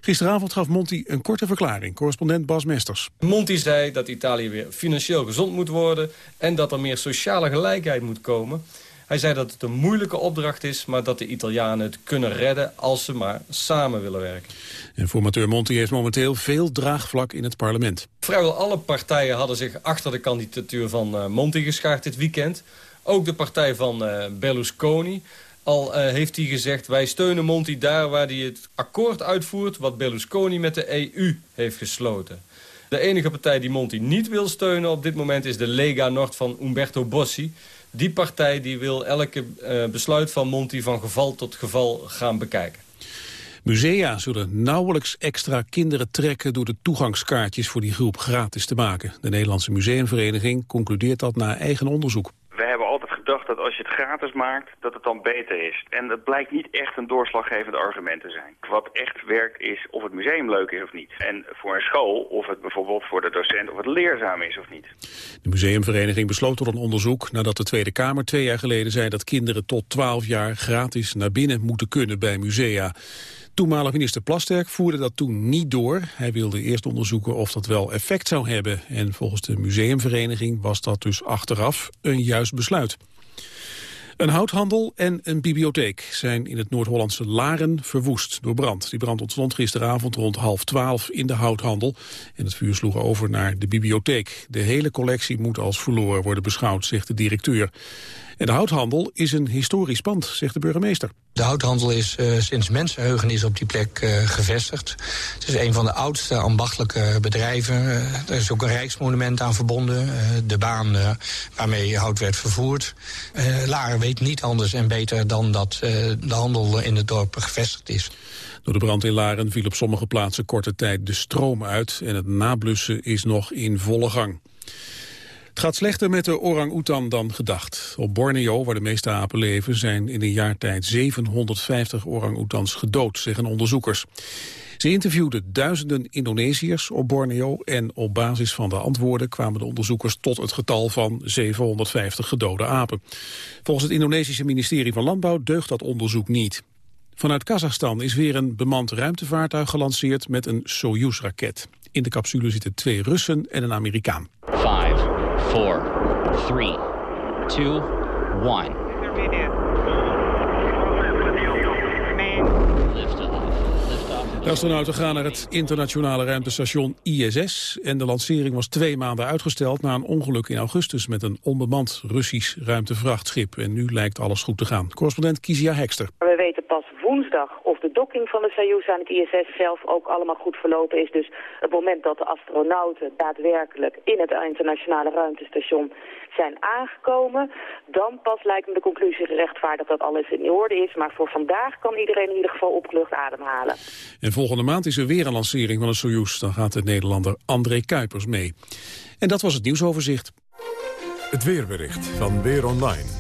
S2: Gisteravond gaf Monti een korte verklaring, correspondent Bas Mesters.
S14: Monti zei dat Italië weer financieel gezond moet worden... en dat er meer sociale gelijkheid moet komen. Hij zei dat het een moeilijke opdracht is... maar dat de Italianen het kunnen redden als ze maar samen willen werken.
S2: En formateur Monti heeft momenteel veel draagvlak in het parlement.
S14: Vrijwel alle partijen hadden zich achter de kandidatuur van uh, Monti geschaard dit weekend. Ook de partij van uh, Berlusconi... Al uh, heeft hij gezegd, wij steunen Monti daar waar hij het akkoord uitvoert... wat Berlusconi met de EU heeft gesloten. De enige partij die Monti niet wil steunen op dit moment... is de Lega Nord van Umberto Bossi. Die partij die wil elke uh, besluit van Monti van geval tot geval gaan bekijken.
S2: Musea zullen nauwelijks extra kinderen trekken door de toegangskaartjes voor die groep gratis te maken. De Nederlandse Museumvereniging concludeert dat na eigen onderzoek
S24: we hebben altijd gedacht dat als je het gratis maakt, dat het dan beter is. En dat blijkt niet echt een doorslaggevend argument te zijn. Wat echt werkt is of het museum leuk is of niet. En voor een school of het bijvoorbeeld voor de docent of het leerzaam is of niet.
S2: De museumvereniging besloot tot een onderzoek nadat de Tweede Kamer twee jaar geleden zei dat kinderen tot 12 jaar gratis naar binnen moeten kunnen bij musea. Toenmalig minister Plasterk voerde dat toen niet door. Hij wilde eerst onderzoeken of dat wel effect zou hebben. En volgens de museumvereniging was dat dus achteraf een juist besluit. Een houthandel en een bibliotheek zijn in het Noord-Hollandse Laren verwoest door brand. Die brand ontstond gisteravond rond half twaalf in de houthandel. En het vuur sloeg over naar de bibliotheek. De hele collectie moet als verloren worden beschouwd, zegt de directeur. En de houthandel is een historisch pand, zegt de burgemeester.
S25: De houthandel is uh, sinds mensenheugenis op die plek uh, gevestigd. Het is een van de oudste ambachtelijke bedrijven. Uh, er is ook een rijksmonument aan verbonden. de baan waarmee hout werd vervoerd. Laren weet niet anders en beter dan dat de handel in het dorp gevestigd is.
S2: Door de brand in Laren viel op sommige plaatsen korte tijd de stroom uit... en het nablussen is nog in volle gang. Het gaat slechter met de orang-oetan dan gedacht. Op Borneo, waar de meeste apen leven, zijn in een jaar tijd 750 orang-oetans gedood, zeggen onderzoekers. Ze interviewden duizenden Indonesiërs op Borneo en op basis van de antwoorden kwamen de onderzoekers tot het getal van 750 gedode apen. Volgens het Indonesische ministerie van Landbouw deugt dat onderzoek niet. Vanuit Kazachstan is weer een bemand ruimtevaartuig gelanceerd met een Soyuz-raket. In de capsule zitten twee Russen en een Amerikaan. 4, 3, 2, 1. De astronauten gaan naar het internationale ruimtestation ISS en de lancering was twee maanden uitgesteld na een ongeluk in augustus met een onbemand Russisch ruimtevrachtschip. En nu lijkt alles goed te gaan. Correspondent Kizia Hekster.
S26: Pas woensdag of de docking van de Soyuz aan het ISS zelf ook allemaal goed verlopen is. Dus het moment dat de astronauten daadwerkelijk in het internationale ruimtestation zijn aangekomen, dan pas lijkt me de conclusie gerechtvaardigd dat alles in orde is. Maar voor vandaag kan iedereen in ieder geval opgelucht ademhalen.
S2: En volgende maand is er weer een lancering van de Soyuz. Dan gaat de Nederlander André Kuipers mee. En dat was het nieuwsoverzicht.
S1: Het weerbericht van Weer Online.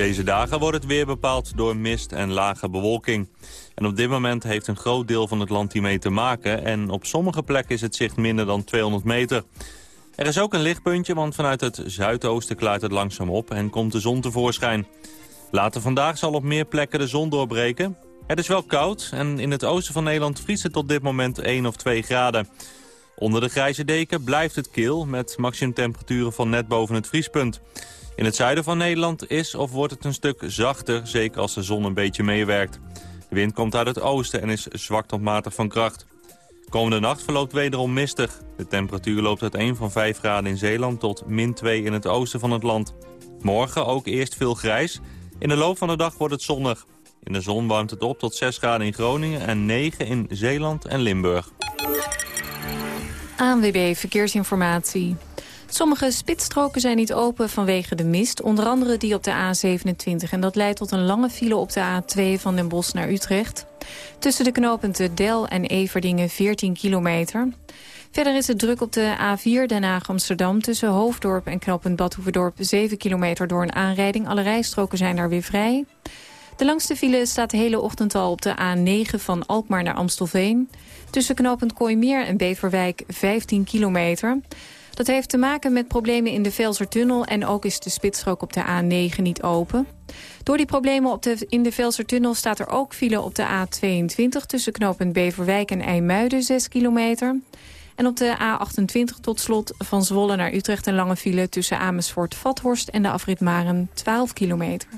S27: Deze dagen wordt het weer bepaald door mist en lage bewolking. En op dit moment heeft een groot deel van het land hiermee te maken... en op sommige plekken is het zicht minder dan 200 meter. Er is ook een lichtpuntje, want vanuit het zuidoosten klaart het langzaam op en komt de zon tevoorschijn. Later vandaag zal op meer plekken de zon doorbreken. Het is wel koud en in het oosten van Nederland vriest het tot dit moment 1 of 2 graden. Onder de grijze deken blijft het kil met maximumtemperaturen van net boven het vriespunt. In het zuiden van Nederland is of wordt het een stuk zachter, zeker als de zon een beetje meewerkt. De wind komt uit het oosten en is zwak tot matig van kracht. Komende nacht verloopt wederom mistig. De temperatuur loopt uit 1 van 5 graden in Zeeland tot min 2 in het oosten van het land. Morgen ook eerst veel grijs. In de loop van de dag wordt het zonnig. In de zon warmt het op tot 6 graden in Groningen en 9 in Zeeland en Limburg.
S10: ANWB Verkeersinformatie. Sommige spitsstroken zijn niet open vanwege de mist. Onder andere die op de A27. En dat leidt tot een lange file op de A2 van Den Bosch naar Utrecht. Tussen de knooppunten Del en Everdingen 14 kilometer. Verder is het druk op de A4 Den Haag-Amsterdam... tussen Hoofddorp en knooppunt Badhoevedorp 7 kilometer door een aanrijding. Alle rijstroken zijn daar weer vrij. De langste file staat de hele ochtend al op de A9 van Alkmaar naar Amstelveen. Tussen knooppunt Kooimeer en Beverwijk 15 kilometer. Dat heeft te maken met problemen in de Velsertunnel... en ook is de spitsstrook op de A9 niet open. Door die problemen op de, in de Velsertunnel staat er ook file op de A22... tussen knooppunt Beverwijk en IJmuiden 6 kilometer. En op de A28 tot slot van Zwolle naar Utrecht een lange file... tussen Amersfoort-Vathorst en de afrit Maren 12 kilometer.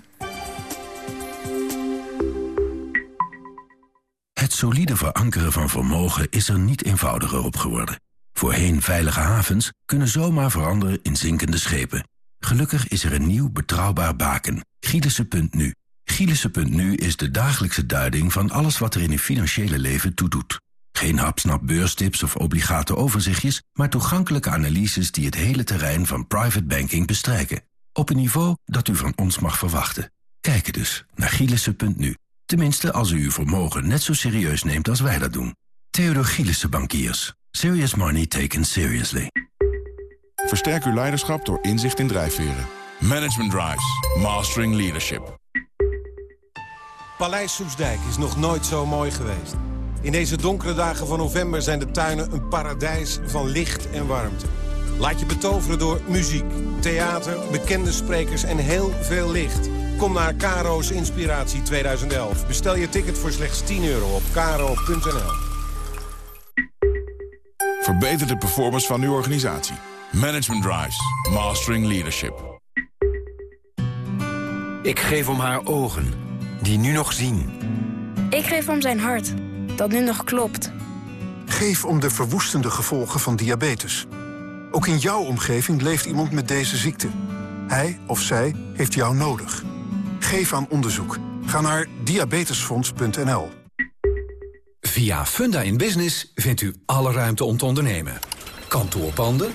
S28: Het solide verankeren van vermogen is er niet eenvoudiger op geworden. Voorheen veilige havens kunnen zomaar veranderen in zinkende schepen. Gelukkig is er een nieuw betrouwbaar baken, Gielissen.nu. Gielissen.nu is de dagelijkse duiding van alles wat er in uw financiële leven toedoet. Geen hapsnap beurstips of obligate overzichtjes, maar toegankelijke analyses die het hele terrein van private banking bestrijken. Op een niveau dat u van ons mag verwachten. Kijk dus naar Gielissen.nu. Tenminste, als u uw vermogen net zo serieus neemt als wij dat doen. Theodor Gielissen Bankiers. Serious money taken seriously.
S29: Versterk uw leiderschap door inzicht in drijfveren. Management Drives. Mastering Leadership.
S24: Paleis Soesdijk is nog nooit zo mooi geweest. In deze donkere dagen van november zijn de tuinen een paradijs van licht en warmte. Laat je betoveren door muziek, theater, bekende sprekers en heel veel licht. Kom naar Caro's Inspiratie 2011. Bestel je ticket voor slechts 10 euro op caro.nl.
S29: Verbeter de performance van uw organisatie. Management Drives. Mastering Leadership.
S30: Ik geef om haar ogen, die nu nog zien.
S31: Ik geef om zijn hart, dat nu nog klopt.
S32: Geef om de verwoestende gevolgen van diabetes. Ook in jouw omgeving leeft iemand met deze ziekte. Hij of zij heeft jou nodig. Geef aan onderzoek. Ga naar diabetesfonds.nl.
S33: Via Funda in Business vindt u alle ruimte om te ondernemen. Kantoorpanden.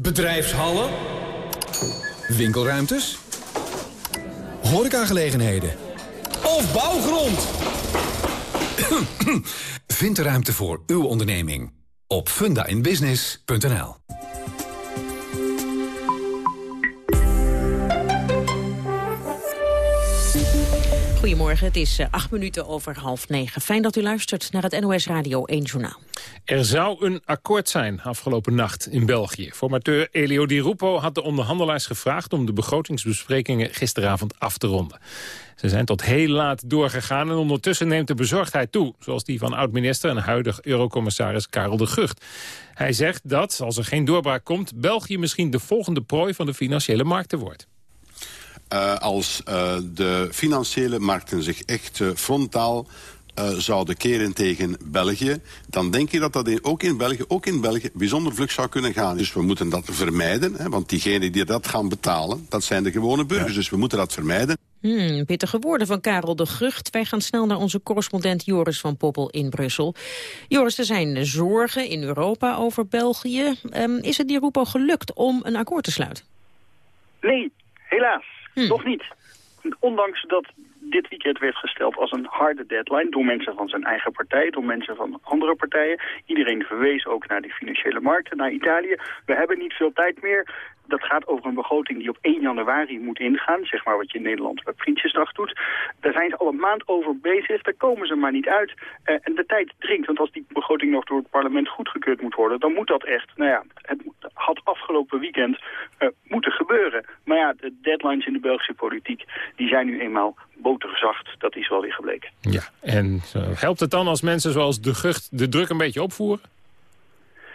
S33: Bedrijfshallen. Winkelruimtes. Horecagelegenheden. Of bouwgrond. *coughs* Vind de ruimte voor uw onderneming op fundainbusiness.nl.
S12: Goedemorgen, het is eh, acht minuten over half negen. Fijn dat u luistert naar het NOS Radio 1 Journaal.
S11: Er zou een akkoord zijn afgelopen nacht in België. Formateur Elio Di Rupo had de onderhandelaars gevraagd... om de begrotingsbesprekingen gisteravond af te ronden. Ze zijn tot heel laat doorgegaan en ondertussen neemt de bezorgdheid toe... zoals die van oud-minister en huidig eurocommissaris Karel de Gucht. Hij zegt dat, als er geen doorbraak komt... België misschien de volgende prooi van de financiële markten wordt.
S34: Uh, als uh, de financiële markten zich echt uh, frontaal zouden keren tegen België... dan denk ik dat dat in, ook, in België, ook in België bijzonder vlug zou kunnen gaan. Dus we moeten dat vermijden, hè, want diegenen die dat gaan betalen... dat zijn de gewone burgers, ja. dus we moeten dat vermijden.
S12: Hmm, pittige woorden van Karel de Gucht. Wij gaan snel naar onze correspondent Joris van Poppel in Brussel. Joris, er zijn zorgen in Europa over België. Um, is het die Rupo gelukt om een akkoord te sluiten?
S35: Nee, helaas. Hm. Nog niet. Ondanks dat dit weekend werd gesteld als een harde deadline... door mensen van zijn eigen partij, door mensen van andere partijen. Iedereen verwees ook naar die financiële markten, naar Italië. We hebben niet veel tijd meer. Dat gaat over een begroting die op 1 januari moet ingaan. Zeg maar wat je in Nederland bij Prinsjesdag doet. Daar zijn ze al een maand over bezig. Daar komen ze maar niet uit. Uh, en de tijd dringt. Want als die begroting nog door het parlement goedgekeurd moet worden... dan moet dat echt, nou ja, het had afgelopen weekend uh, moeten gebeuren. Maar ja, de deadlines in de Belgische politiek, die zijn nu eenmaal boterzacht. Dat is wel weer gebleken.
S11: Ja, en helpt het dan als mensen zoals de Gucht de druk een beetje opvoeren?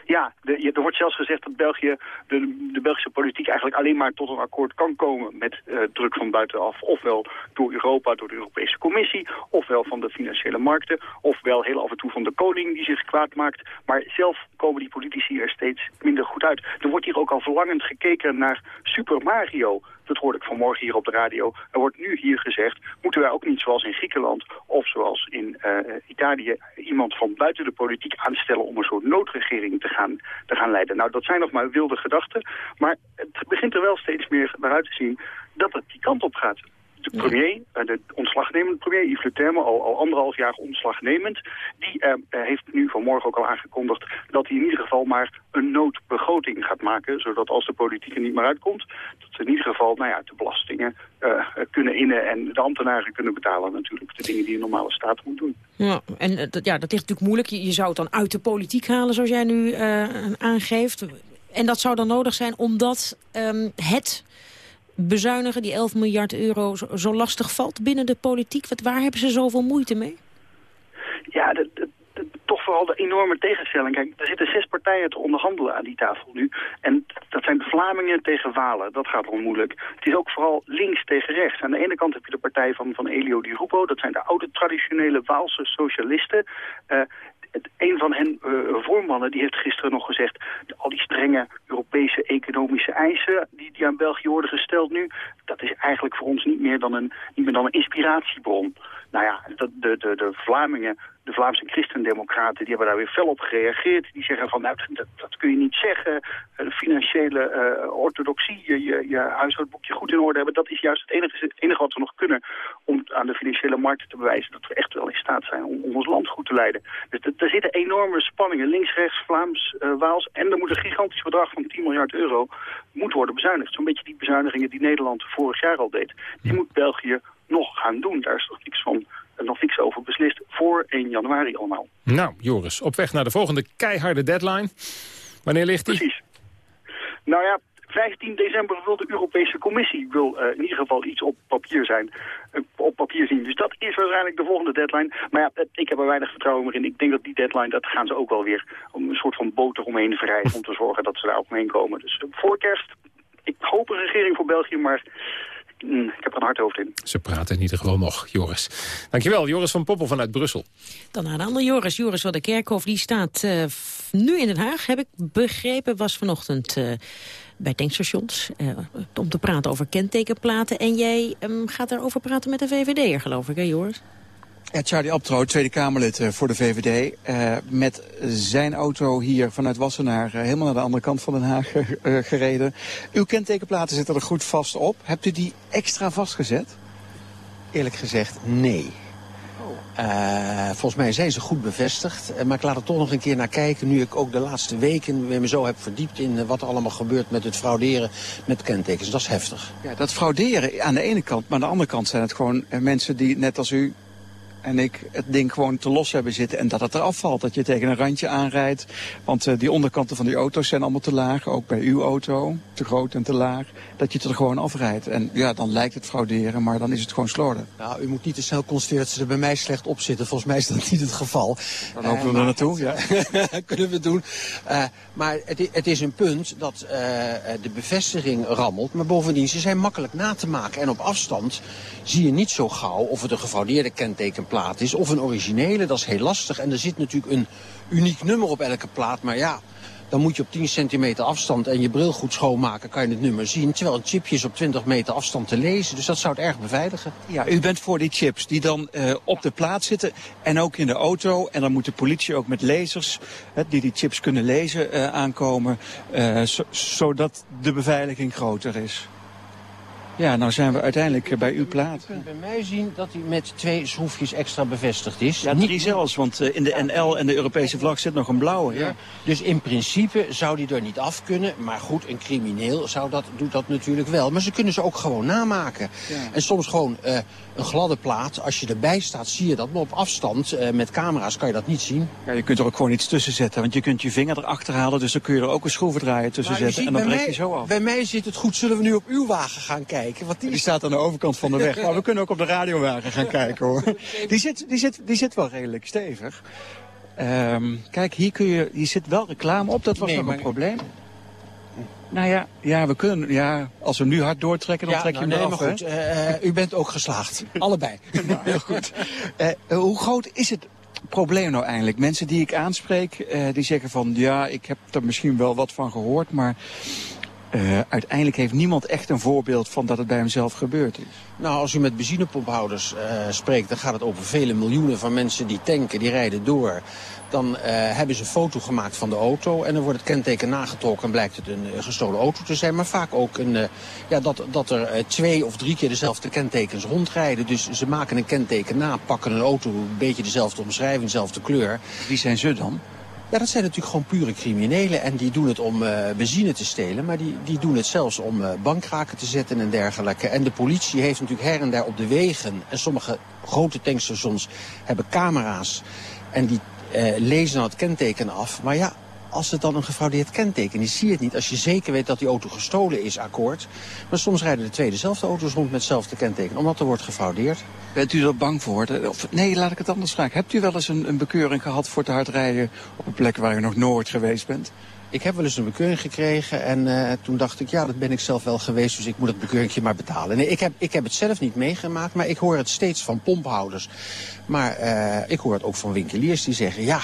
S35: Ja, de, er wordt zelfs gezegd dat België, de, de, Belgische politiek eigenlijk alleen maar tot een akkoord kan komen met uh, druk van buitenaf. Ofwel door Europa, door de Europese Commissie, ofwel van de financiële markten, ofwel heel af en toe van de koning die zich kwaad maakt. Maar zelf komen die politici er steeds minder goed uit. Er wordt hier ook al verlangend gekeken naar Super Mario. Dat hoorde ik vanmorgen hier op de radio. Er wordt nu hier gezegd, moeten wij ook niet zoals in Griekenland of zoals in uh, Italië iemand van buiten de politiek aanstellen om een soort noodregering te gaan, te gaan leiden. Nou, dat zijn nog maar wilde gedachten, maar het begint er wel steeds meer naar uit te zien dat het die kant op gaat de premier, eh, de ontslagnemend premier, Yves Le Terme, al, al anderhalf jaar ontslagnemend, die uh, heeft nu vanmorgen ook al aangekondigd dat hij in ieder geval maar een noodbegroting gaat maken, zodat als de politiek er niet meer uitkomt, dat ze in ieder geval nou ja, de belastingen kunnen innen en de ambtenaren kunnen betalen natuurlijk, de dingen die een normale staat moet doen.
S12: Ja, en dat, ja, dat ligt natuurlijk moeilijk. Je, zou het dan uit de politiek halen, zoals jij nu aangeeft. En dat zou dan nodig zijn omdat um, het bezuinigen, die 11 miljard euro, zo, lastig valt binnen de politiek? Wat, waar hebben ze zoveel moeite mee?
S35: Ja, toch vooral de enorme tegenstelling. Kijk, er zitten zes partijen te onderhandelen aan die tafel nu. En dat zijn de Vlamingen tegen Walen. Dat gaat wel moeilijk. Het is ook vooral links tegen rechts. Aan de ene kant heb je de partij van, van Elio Di Rupo. Dat zijn de oude traditionele Waalse socialisten. Uh, een van hen, uh, voormannen, die heeft gisteren nog gezegd... al die strenge Europese economische eisen die, die aan België worden gesteld nu... dat is eigenlijk voor ons niet meer dan een, niet meer dan een inspiratiebron. Nou ja, de, de, de Vlamingen de Vlaamse christendemocraten die hebben daar weer fel op gereageerd. Die zeggen van, nou, dat, dat kun je niet zeggen. De financiële uh, orthodoxie, je, je, je, huishoudboekje goed in orde hebben... dat is juist het enige, het enige wat we nog kunnen om aan de financiële markten te bewijzen... dat we echt wel in staat zijn om, om ons land goed te leiden. Dus er zitten enorme spanningen, links, rechts, Vlaams, uh, Waals... en er moet een gigantisch bedrag van 10 miljard euro moet worden bezuinigd. Zo'n beetje die bezuinigingen die Nederland vorig jaar al deed. Die moet België nog gaan doen. Daar is toch niks van nog niks over beslist voor 1 januari allemaal.
S11: Nou, Joris, op weg naar de volgende keiharde deadline. Wanneer ligt die?
S35: Precies. Nou ja, 15 december wil de Europese Commissie wil, uh, in ieder geval iets op papier zijn. Uh, op papier zien. Dus dat is waarschijnlijk de volgende deadline. Maar ja, ik heb er weinig vertrouwen meer in. Ik denk dat die deadline, dat gaan ze ook wel weer om een soort van boter omheen wrijven... om te zorgen dat ze daar ook omheen komen. Dus voor kerst, ik hoop een regering voor België, maar Mm, ik heb er een hard hoofd in.
S11: Ze praten in ieder geval nog, Joris. Dankjewel, Joris van Poppel vanuit Brussel.
S12: Dan naar de andere Joris. Joris van de Kerkhof, die staat uh, nu in Den Haag, heb ik begrepen. Was vanochtend uh, bij tankstations uh, om te praten over kentekenplaten. En jij um, gaat daarover praten met de VVD'er, geloof ik, hè Joris?
S36: Ja, Charlie Abtro, Tweede Kamerlid uh, voor de VVD. Uh, met zijn auto hier vanuit Wassenaar uh, helemaal naar de andere kant van Den Haag gereden. Uw kentekenplaten zitten er goed vast op. Hebt u die extra vastgezet?
S37: Eerlijk gezegd, nee. Uh, volgens mij zijn ze goed bevestigd. maar ik laat er toch nog een keer naar kijken. Nu ik ook de laatste weken me zo heb verdiept in wat er allemaal gebeurt met het frauderen met kentekens. Dat is heftig.
S36: Ja, dat frauderen aan de ene kant. Maar aan de andere kant zijn het gewoon mensen die net als u en ik het ding gewoon te los hebben zitten en dat het eraf valt. Dat je tegen een randje aanrijdt. Want uh, die onderkanten van die auto's zijn allemaal te laag. Ook bij uw auto. Te groot en te laag. Dat je het er gewoon afrijdt. En ja, dan lijkt het frauderen, maar dan is het gewoon slorden.
S37: Nou, u moet niet te snel constateren dat ze er bij mij slecht op zitten. Volgens mij is dat niet het geval.
S36: Dan lopen uh, we er naartoe, ja. *laughs*
S37: kunnen we doen. Uh, maar het, het, is een punt dat de bevestiging rammelt. Maar bovendien, ze zijn makkelijk na te maken. En op afstand zie je niet zo gauw of het een gefraudeerde kenteken plaat is of een originele. Dat is heel lastig. En er zit natuurlijk een uniek nummer op elke plaat. Maar ja, dan moet je op 10 centimeter afstand en je bril goed schoonmaken, kan je het nummer zien. Terwijl een chipje is op 20 meter afstand te lezen. Dus dat zou het erg beveiligen.
S36: Ja, u bent voor die chips die dan uh, op de plaat zitten en ook in de auto. En dan moet de politie ook met lasers, die die chips kunnen lezen, uh, aankomen. Uh, zodat de beveiliging groter is. Ja, nou zijn we uiteindelijk bij uw plaat.
S37: Je kunt bij mij zien dat hij met twee schroefjes extra bevestigd is.
S36: Ja, drie zelfs, want uh, in de NL en de Europese vlag zit nog een blauwe. Ja.
S37: Dus in principe zou die er niet af kunnen. Maar goed, een crimineel zou dat, doet dat natuurlijk wel. Maar ze kunnen ze ook gewoon namaken. Ja. En soms gewoon uh, een gladde plaat. Als je erbij staat, zie je dat. Maar op afstand, uh, met camera's, kan je dat niet zien.
S36: Ja, je kunt er ook gewoon iets tussen zetten. Want je kunt je vinger erachter halen. Dus dan kun je er ook een schroevendraaier tussen zetten. En dan breek je zo af.
S37: Bij mij zit het goed. Zullen we nu op uw wagen gaan kijken? Want
S36: die... die... staat aan de overkant van de weg. Maar we kunnen ook op de radiowagen gaan *laughs* kijken hoor. Die zit, die zit, die zit wel redelijk stevig. Um, kijk, hier, kun je, hier zit wel reclame op. Dat was
S37: nee,
S36: nog
S37: maar...
S36: een probleem. Nou ja, ja, we kunnen, ja, als we nu hard doortrekken, dan
S37: ja,
S36: trek je
S37: nou,
S36: hem
S37: nee,
S36: af.
S37: maar goed, uh, u bent ook geslaagd. *laughs* Allebei.
S36: nou, heel goed. Uh, hoe groot is het probleem nou eigenlijk? Mensen die ik aanspreek, uh, die zeggen van... ja, ik heb er misschien wel wat van gehoord, maar... Uh, uiteindelijk heeft niemand echt een voorbeeld van dat het bij hemzelf gebeurd is.
S37: Nou, als u met benzinepomphouders uh, spreekt, dan gaat het over vele miljoenen van mensen die tanken, die rijden door. Dan uh, hebben ze een foto gemaakt van de auto en dan wordt het kenteken nagetrokken en blijkt het een gestolen auto te zijn. Maar vaak ook een, ja, dat, dat er twee of drie keer dezelfde kentekens rondrijden. Dus ze maken een kenteken na, pakken een auto, een beetje dezelfde omschrijving, dezelfde kleur.
S36: Wie zijn ze dan?
S37: Ja, dat zijn natuurlijk gewoon pure criminelen. En die doen het om uh, benzine te stelen. Maar die, die doen het zelfs om uh, bankraken te zetten en dergelijke. En de politie heeft natuurlijk her en daar op de wegen... en sommige grote tankstations hebben camera's. En die uh, lezen dan het kenteken af. Maar ja, als het dan een gefraudeerd kenteken is, zie je het niet. Als je zeker weet dat die auto gestolen is, akkoord. Maar soms rijden de twee dezelfde auto's rond met hetzelfde kenteken. Omdat er wordt gefraudeerd.
S36: Bent u er bang voor? Of, nee, laat ik het anders vragen. Hebt u wel eens een, een bekeuring gehad voor te hard rijden op een plek waar u nog nooit geweest bent?
S37: Ik heb wel eens een bekeuring gekregen en uh, toen dacht ik, ja, dat ben ik zelf wel geweest, dus ik moet dat bekeuringje maar betalen. Nee, ik heb, ik heb het zelf niet meegemaakt, maar ik hoor het steeds van pomphouders. Maar uh, ik hoor het ook van winkeliers die zeggen, ja,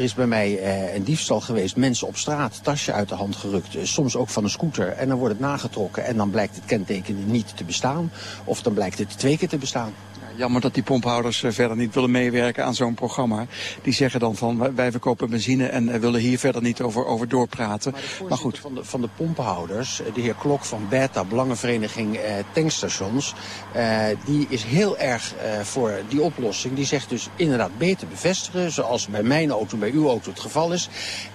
S37: er is bij mij uh, een diefstal geweest, mensen op straat, tasje uit de hand gerukt, soms ook van een scooter. En dan wordt het nagetrokken en dan blijkt het kenteken niet te bestaan, of dan blijkt het twee keer te bestaan.
S36: Jammer dat die pomphouders verder niet willen meewerken aan zo'n programma. Die zeggen dan van wij verkopen benzine en willen hier verder niet over, over doorpraten.
S37: Maar, maar goed. Van de, van de pomphouders, de heer Klok van Beta, Belangenvereniging eh, Tankstations, eh, die is heel erg eh, voor die oplossing. Die zegt dus inderdaad beter bevestigen, zoals bij mijn auto, bij uw auto het geval is.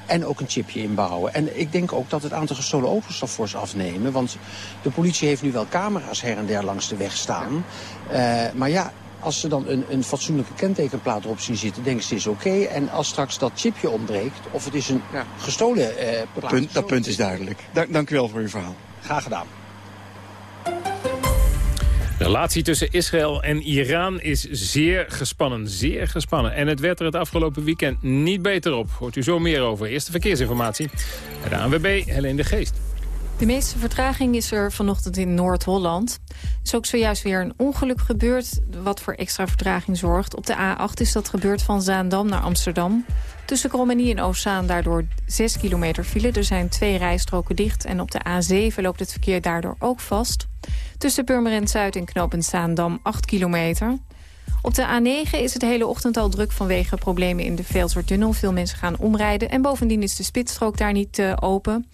S37: En ook een chipje inbouwen. En ik denk ook dat het aantal gestolen auto's zal fors afnemen. Want de politie heeft nu wel camera's her en der langs de weg staan. Uh, maar ja, als ze dan een, een fatsoenlijke kentekenplaat erop zien zitten, denken ze het is oké. Okay. En als straks dat chipje ontbreekt, of het is een ja. gestolen uh, plaat.
S36: Punt, dat punt is duidelijk. Dank, dank u wel voor uw verhaal.
S37: Graag gedaan.
S11: De relatie tussen Israël en Iran is zeer gespannen, zeer gespannen. En het werd er het afgelopen weekend niet beter op. Hoort u zo meer over. Eerste verkeersinformatie. Bij de ANWB, Helene de Geest.
S38: De meeste vertraging is er vanochtend in Noord-Holland. Er is ook zojuist weer een ongeluk gebeurd... wat voor extra vertraging zorgt. Op de A8 is dat gebeurd van Zaandam naar Amsterdam. Tussen Krommenie en Oostzaan daardoor 6 kilometer file. Er zijn twee rijstroken dicht. En op de A7 loopt het verkeer daardoor ook vast. Tussen Purmerend Zuid en Knopend Zaandam 8 kilometer. Op de A9 is het hele ochtend al druk vanwege problemen in de Veelsoortunnel. Veel mensen gaan omrijden en bovendien is de spitsstrook daar niet uh, open.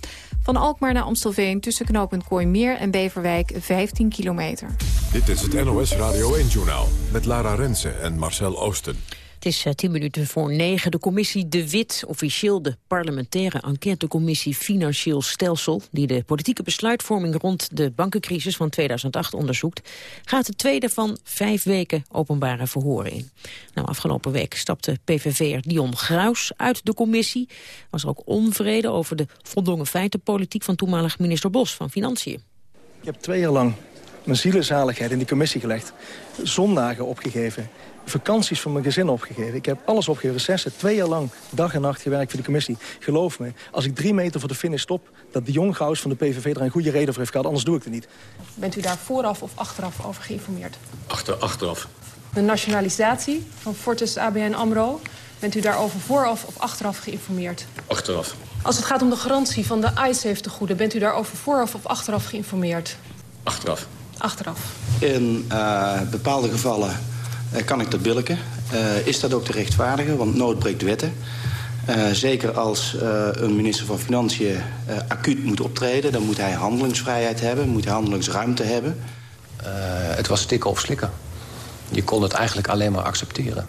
S38: Van Alkmaar naar Amstelveen tussen knooppunt Kooimeer en Beverwijk 15 kilometer.
S1: Dit is het NOS Radio 1-journaal met Lara Rensen en Marcel Oosten.
S12: Het is uh, tien minuten voor negen. De commissie De Wit, officieel de parlementaire enquêtecommissie Financieel Stelsel... die de politieke besluitvorming rond de bankencrisis van 2008 onderzoekt... gaat de tweede van vijf weken openbare verhoren in. Nou, afgelopen week stapte PVV'er Dion Gruis uit de commissie. Was er ook onvrede over de voldongen feitenpolitiek... van toenmalig minister Bos van Financiën.
S39: Ik heb twee jaar lang mijn zielenzaligheid in die commissie gelegd. Zondagen opgegeven vakanties van mijn gezin opgegeven. Ik heb alles opgegeven, recessen. Twee jaar lang, dag en nacht gewerkt voor de commissie. Geloof me, als ik drie meter voor de finish stop... dat de jong Gauws van de PVV er een goede reden voor heeft gehad. Anders doe ik het niet.
S40: Bent u daar vooraf of achteraf over geïnformeerd?
S41: Achter, achteraf.
S40: De nationalisatie van Fortis ABN AMRO... bent u daarover vooraf of achteraf geïnformeerd?
S41: Achteraf.
S40: Als het gaat om de garantie van de iSafe tegoeden... bent u daarover vooraf of achteraf geïnformeerd?
S41: Achteraf.
S40: Achteraf.
S42: In uh, bepaalde gevallen kan ik dat billiken. Uh, is dat ook te rechtvaardigen, want nood breekt wetten. Uh, zeker als een minister van Financiën acuut moet optreden... dan moet hij handelingsvrijheid hebben, moet hij handelingsruimte hebben.
S43: het was stikken of slikken. Je kon het eigenlijk alleen maar accepteren.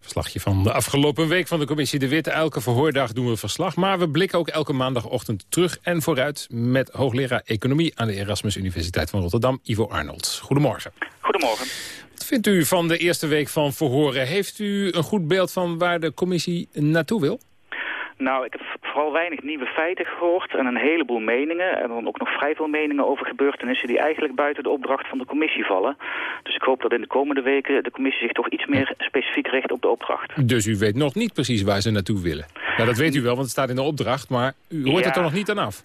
S11: Verslagje van de afgelopen week van de commissie De Witte. Elke verhoordag doen we verslag, maar we blikken ook elke maandagochtend terug en vooruit... met hoogleraar Economie aan de Erasmus Universiteit van Rotterdam, Ivo Arnold. Goedemorgen.
S44: Goedemorgen.
S11: Vindt u van de eerste week van verhoren? Heeft u een goed beeld van waar de commissie naartoe wil?
S44: Nou, ik heb vooral weinig nieuwe feiten gehoord en een heleboel meningen. En dan ook nog vrij veel meningen over gebeurtenissen die eigenlijk buiten de opdracht van de commissie vallen. Dus ik hoop dat in de komende weken de commissie zich toch iets meer specifiek richt op de opdracht.
S11: Dus u weet nog niet precies waar ze naartoe willen? Ja, dat weet u wel, want het staat in de opdracht, maar u hoort
S44: Ja.
S11: er nog niet aan af?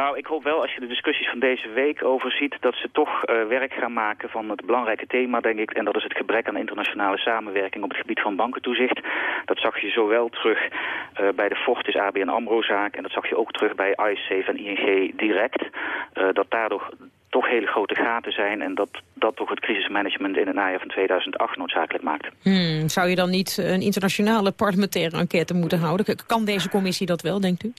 S44: Nou, ik hoop wel als je de discussies van deze week overziet... dat ze toch eh, werk gaan maken van het belangrijke thema, denk ik... en dat is het gebrek aan internationale samenwerking op het gebied van bankentoezicht. Dat zag je zowel terug eh, bij de Fortis ABN AMRO-zaak... en dat zag je ook terug bij iSafe en ING direct. eh, dat daardoor toch hele grote gaten zijn... en dat dat toch het crisismanagement in het najaar van 2008 noodzakelijk maakt.
S12: Hmm, zou je dan niet een internationale parlementaire enquête moeten houden? Kan deze commissie dat wel, denkt u?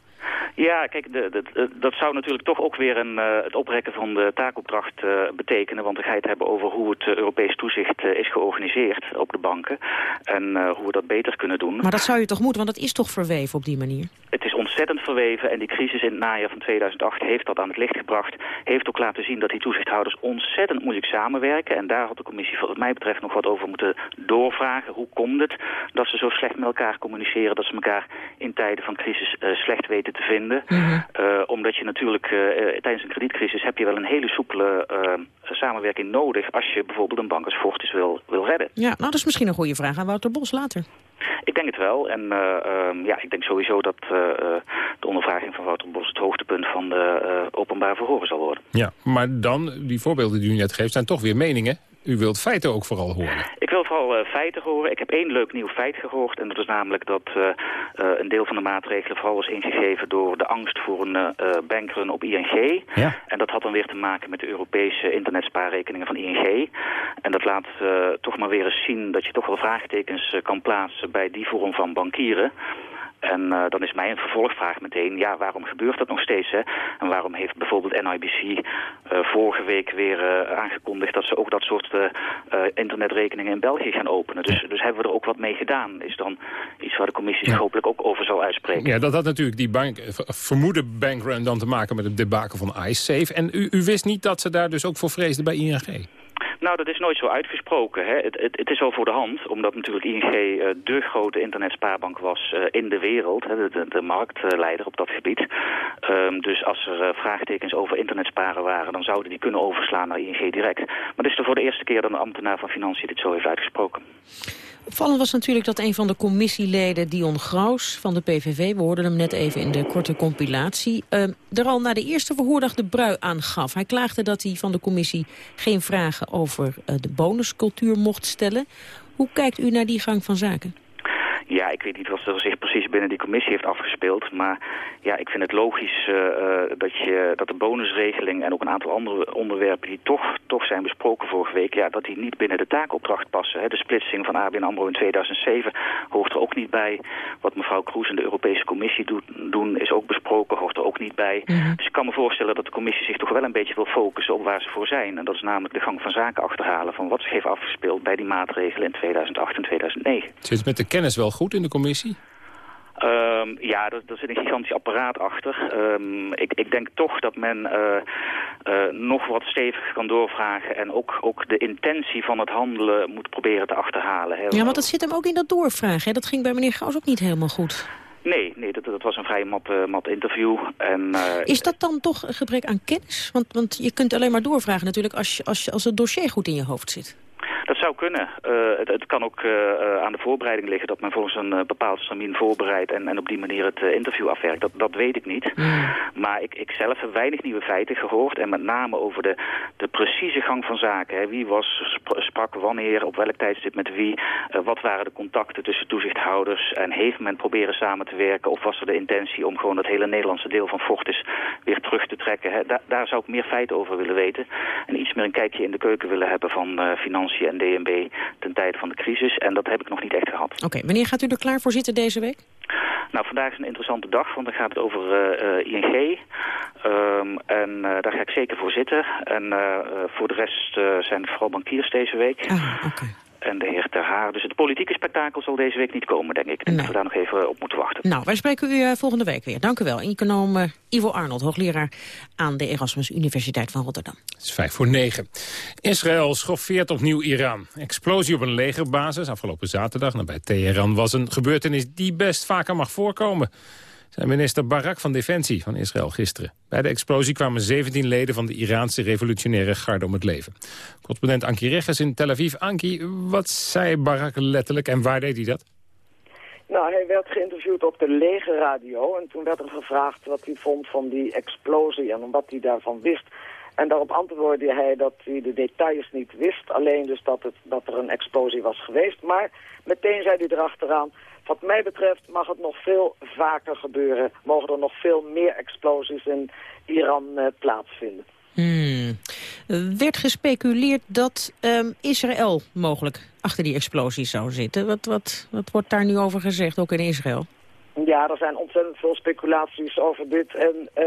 S44: Ja, kijk, de, de- de- dat zou natuurlijk toch ook weer een, eh, het oprekken van de taakopdracht eh, betekenen. Want dan ga je het hebben over hoe het eh, Europees toezicht is georganiseerd op de banken. En hoe we dat beter kunnen doen.
S12: Maar dat zou je toch moeten, want dat is toch verweven op die manier?
S44: Het ontzettend verweven en die crisis in het najaar van 2008 heeft dat aan het licht gebracht. Heeft ook laten zien dat die toezichthouders ontzettend moeilijk samenwerken. En daar had de commissie wat mij betreft nog wat over moeten doorvragen. Hoe komt het dat ze zo slecht met elkaar communiceren? Dat ze elkaar in tijden van crisis eh, slecht weten te vinden. Eh, omdat je natuurlijk eh, tijdens een kredietcrisis heb je wel een hele soepele samenwerking nodig... als je bijvoorbeeld een bank als Fortis wil, wil redden.
S12: Ja, nou, dat is misschien een goede vraag aan Wouter Bos later.
S44: Ik denk het wel. En ehm, ja, ik denk sowieso dat eh, eh, de ondervraging van Wouter Bos het hoogtepunt van de openbare verhoren zal worden.
S11: Ja, maar dan, die voorbeelden die u net geeft, zijn toch weer meningen. U wilt feiten ook vooral horen.
S44: Ik wil vooral eh, feiten horen. Ik heb één leuk nieuw feit gehoord. En dat is namelijk dat eh, eh, een deel van de maatregelen vooral was ingegeven door de angst voor een bankrun op ING.
S11: Ja.
S44: En dat had dan weer te maken met de Europese internetspaarrekeningen van ING. En dat laat eh, toch maar weer eens zien dat je toch wel vraagtekens kan plaatsen bij die vorm van bankieren. En eh, dan is mij een vervolgvraag meteen, ja, waarom gebeurt dat nog steeds? Hè? En waarom heeft bijvoorbeeld NIBC eh, vorige week weer eh, aangekondigd dat ze ook dat soort internetrekeningen in België gaan openen? Dus, dus hebben we er ook wat mee gedaan? Is dan iets waar de commissie zich hopelijk ook over zal uitspreken?
S11: Ja, dat had natuurlijk die bank, ver- vermoede bankrun dan te maken met het debakel van iSafe. En u, u wist niet dat ze daar dus ook voor vreesden bij ING?
S44: Nou, dat is nooit zo uitgesproken. Hè. Het, het, het is wel voor de hand, omdat natuurlijk ING eh, de grote internetspaarbank was eh, in de wereld. Hè, de, de, de marktleider op dat gebied. Ehm, dus als er eh, vraagtekens over internetsparen waren, dan zouden die kunnen overslaan naar ING direct. Maar dit is er voor de eerste keer dat een ambtenaar van Financiën dit zo heeft uitgesproken.
S12: Opvallend was natuurlijk dat een van de commissieleden, Dion Graus van de PVV... we hoorden hem net even in de korte compilatie... eh, er al na de eerste verhoordag de brui aangaf. Hij klaagde dat hij van de commissie geen vragen over eh, de bonuscultuur mocht stellen. Hoe kijkt u naar die gang van zaken?
S44: Ja, ik weet niet wat er zich precies binnen die commissie heeft afgespeeld. Maar ja, ik vind het logisch eh, eh, dat, je, dat de bonusregeling en ook een aantal andere onderwerpen die toch, toch zijn besproken vorige week, ja, dat die niet binnen de taakopdracht passen. Hè. De splitsing van ABN AMRO in 2007 hoort er ook niet bij. Wat mevrouw Kroes en de Europese Commissie doet, doen is ook besproken, hoort er ook niet bij. Dus ik kan me voorstellen dat de commissie zich toch wel een beetje wil focussen op waar ze voor zijn. En dat is namelijk de gang van zaken achterhalen van wat zich heeft afgespeeld bij die maatregelen in 2008 en 2009.
S11: Zit het met de kennis wel goed in de commissie?
S44: Ehm, ja, er, er zit een gigantisch apparaat achter. Ehm, ik, ik denk toch dat men eh, eh, nog wat steviger kan doorvragen... en ook, ook de intentie van het handelen moet proberen te achterhalen. Hè.
S12: Ja, want dat zit hem ook in dat doorvragen. Hè? Dat ging bij meneer Graus ook niet helemaal goed.
S44: Nee, nee dat, dat was een vrij mat, eh, mat interview. En, eh,
S12: Is dat dan toch een gebrek aan kennis? Want, want je kunt alleen maar doorvragen natuurlijk als, je, als, je, als het dossier goed in je hoofd zit.
S44: Dat zou kunnen. Eh, het, het kan ook eh, eh, aan de voorbereiding liggen dat men volgens een bepaald stramien voorbereidt en, en op die manier het interview afwerkt. Dat, dat weet ik niet. Maar ik, ik zelf heb weinig nieuwe feiten gehoord en met name over de, de precieze gang van zaken. Hè. Wie was, spra- sprak wanneer, op welk tijdstip met wie, wat waren de contacten tussen toezichthouders en heeft men proberen samen te werken of was er de intentie om gewoon het hele Nederlandse deel van Fortis weer terug te trekken. Hè. Da- daar zou ik meer feiten over willen weten en iets meer een kijkje in de keuken willen hebben van financiën en DNB ten tijde van de crisis. En dat heb ik nog niet echt gehad.
S12: Oké, wanneer gaat u er klaar voor zitten deze week?
S44: Nou, vandaag is een interessante dag, want dan gaat het over ING. Ehm, en daar ga ik zeker voor zitten. En voor de rest zijn het vooral bankiers deze week.
S12: Ah,
S44: en de Haar. Dus het politieke spektakel zal deze week niet komen, denk ik. Ik denk dat we daar nog even op moeten wachten.
S12: Nou, wij spreken u uh, volgende week weer. Dank u wel. Econoom uh, Ivo Arnold, hoogleraar aan de Erasmus Universiteit van Rotterdam.
S11: Het is vijf voor negen. Israël schoffeert opnieuw Iran. Explosie op een legerbasis afgelopen zaterdag bij Teheran was een gebeurtenis die best vaker mag voorkomen minister Barak van Defensie van Israël gisteren. Bij de explosie kwamen 17 leden van de Iraanse revolutionaire garde om het leven. Correspondent Anki Regges in Tel Aviv. Anki, wat zei Barak letterlijk en waar deed hij dat?
S45: Nou, hij werd geïnterviewd op de legerradio en toen werd er gevraagd wat hij vond van die explosie en wat hij daarvan wist. En daarop antwoordde hij dat hij de details niet wist, alleen dus dat, het, dat er een explosie was geweest. Maar meteen zei hij erachteraan, wat mij betreft mag het nog veel vaker gebeuren. Mogen er nog veel meer explosies in Iran uh, plaatsvinden.
S12: Hmm. werd gespeculeerd dat um, Israël mogelijk achter die explosies zou zitten. Wat, wat, wat wordt daar nu over gezegd, ook in Israël?
S45: Ja, er zijn ontzettend veel speculaties over dit. En uh,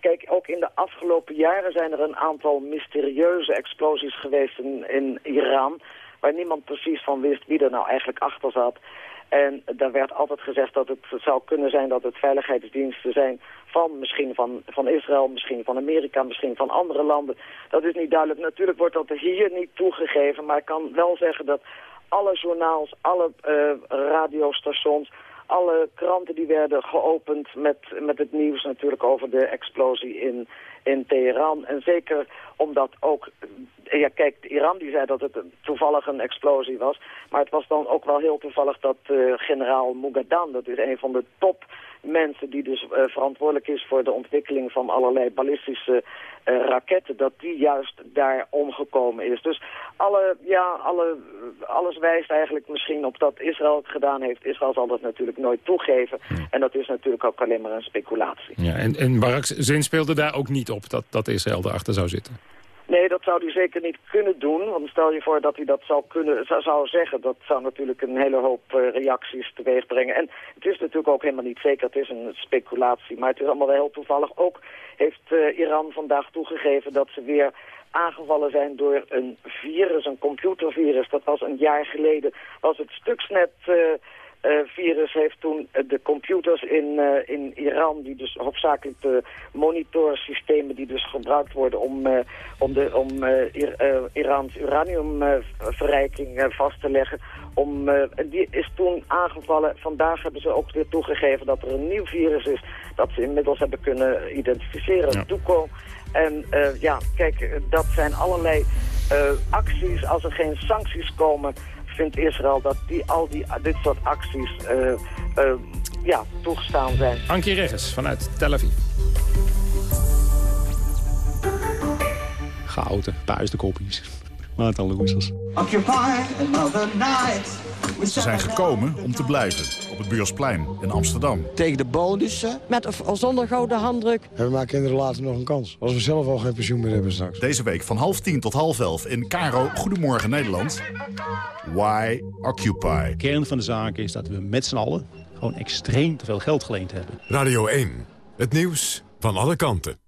S45: kijk, ook in de afgelopen jaren zijn er een aantal mysterieuze explosies geweest in, in Iran... waar niemand precies van wist wie er nou eigenlijk achter zat. En daar werd altijd gezegd dat het zou kunnen zijn dat het veiligheidsdiensten zijn van misschien van, van Israël, misschien van Amerika, misschien van andere landen. Dat is niet duidelijk. Natuurlijk wordt dat hier niet toegegeven, maar ik kan wel zeggen dat alle journaals, alle uh, radiostations, alle kranten die werden geopend met, met het nieuws natuurlijk over de explosie in, in Teheran. En zeker omdat ook, ja kijk, Iran die zei dat het toevallig een explosie was. Maar het was dan ook wel heel toevallig dat uh, generaal Mugadan, dat is een van de top mensen die dus uh, verantwoordelijk is voor de ontwikkeling van allerlei ballistische uh, raketten, dat die juist daar omgekomen is. Dus alle, ja, alle, alles wijst eigenlijk misschien op dat Israël het gedaan heeft. Israël zal dat natuurlijk nooit toegeven. En dat is natuurlijk ook alleen maar een speculatie.
S11: Ja, en, en Barak's zin speelde daar ook niet op dat, dat Israël erachter zou zitten?
S45: Nee, dat zou hij zeker niet kunnen doen. Want stel je voor dat hij dat zou kunnen, zou, zeggen. Dat zou natuurlijk een hele hoop uh, reacties teweeg brengen. En het is natuurlijk ook helemaal niet zeker. Het is een speculatie. Maar het is allemaal wel heel toevallig. Ook heeft uh, Iran vandaag toegegeven dat ze weer aangevallen zijn door een virus, een computervirus. Dat was een jaar geleden, was het Stuxnet... Uh, uh, virus heeft toen de computers in, uh, in Iran, die dus hoofdzakelijk de monitorsystemen die dus gebruikt worden om, om, de, om Ir Irans uraniumverrijking vast te leggen, om, die is toen aangevallen. Vandaag hebben ze ook weer toegegeven dat er een nieuw virus is dat ze inmiddels hebben kunnen identificeren, ja. Toeko. En ja, kijk, dat zijn allerlei acties. Als er geen sancties komen vindt Israël dat die, al die, dit soort acties uh, uh, ja, toegestaan zijn.
S11: Ankie Regges vanuit Tel Aviv.
S46: Gehouden, thuis de kopjes. Wat al losers.
S29: Ze zijn gekomen om te blijven op het Buursplein in Amsterdam.
S47: Tegen de bonussen. Met of zonder gouden handdruk.
S48: En we maken kinderen later nog een kans. Als we zelf al geen pensioen meer hebben straks.
S29: Deze week van half tien tot half elf in Caro Goedemorgen Nederland. Why Occupy?
S46: De kern van de zaak is dat we met z'n allen gewoon extreem te veel geld geleend hebben.
S1: Radio 1, het nieuws van alle kanten.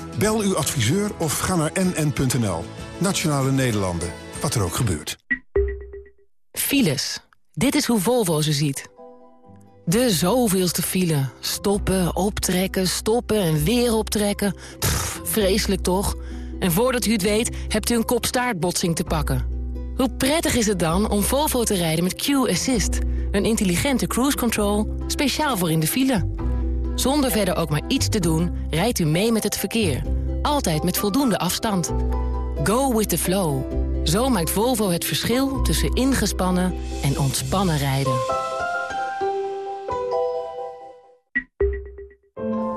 S49: Bel uw adviseur of ga naar nn.nl. Nationale Nederlanden, wat er ook gebeurt.
S50: Files. Dit is hoe Volvo ze ziet. De zoveelste file. Stoppen, optrekken, stoppen en weer optrekken. Vreselijk toch? En voordat u het weet, hebt u een kopstaartbotsing te pakken. Hoe prettig is het dan om Volvo te rijden met Q-Assist? Een intelligente cruise control, speciaal voor in de file. Zonder verder ook maar iets te doen, rijdt u mee met het verkeer. Altijd met voldoende afstand. Go with the flow. Zo maakt Volvo het verschil tussen ingespannen en ontspannen rijden.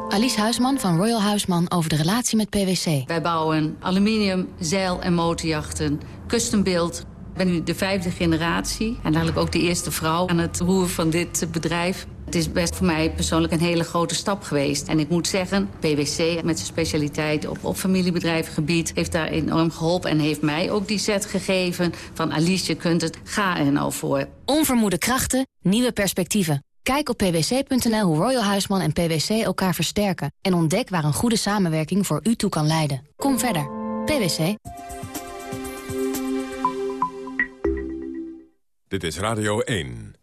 S5: Alice Huisman van Royal Huisman over de relatie met PwC.
S51: Wij bouwen aluminium, zeil- en motorjachten, custom build. Ik ben nu de vijfde generatie en eigenlijk ook de eerste vrouw aan het roer van dit bedrijf. Het is best voor mij persoonlijk een hele grote stap geweest. En ik moet zeggen, PwC met zijn specialiteit op, op familiebedrijvengebied... heeft daar enorm geholpen en heeft mij ook die set gegeven... van Alice, je kunt het, ga er nou voor.
S5: Onvermoede krachten, nieuwe perspectieven. Kijk op pwc.nl hoe Royal Huisman en PwC elkaar versterken... en ontdek waar een goede samenwerking voor u toe kan leiden. Kom verder. PwC.
S1: Dit is Radio 1.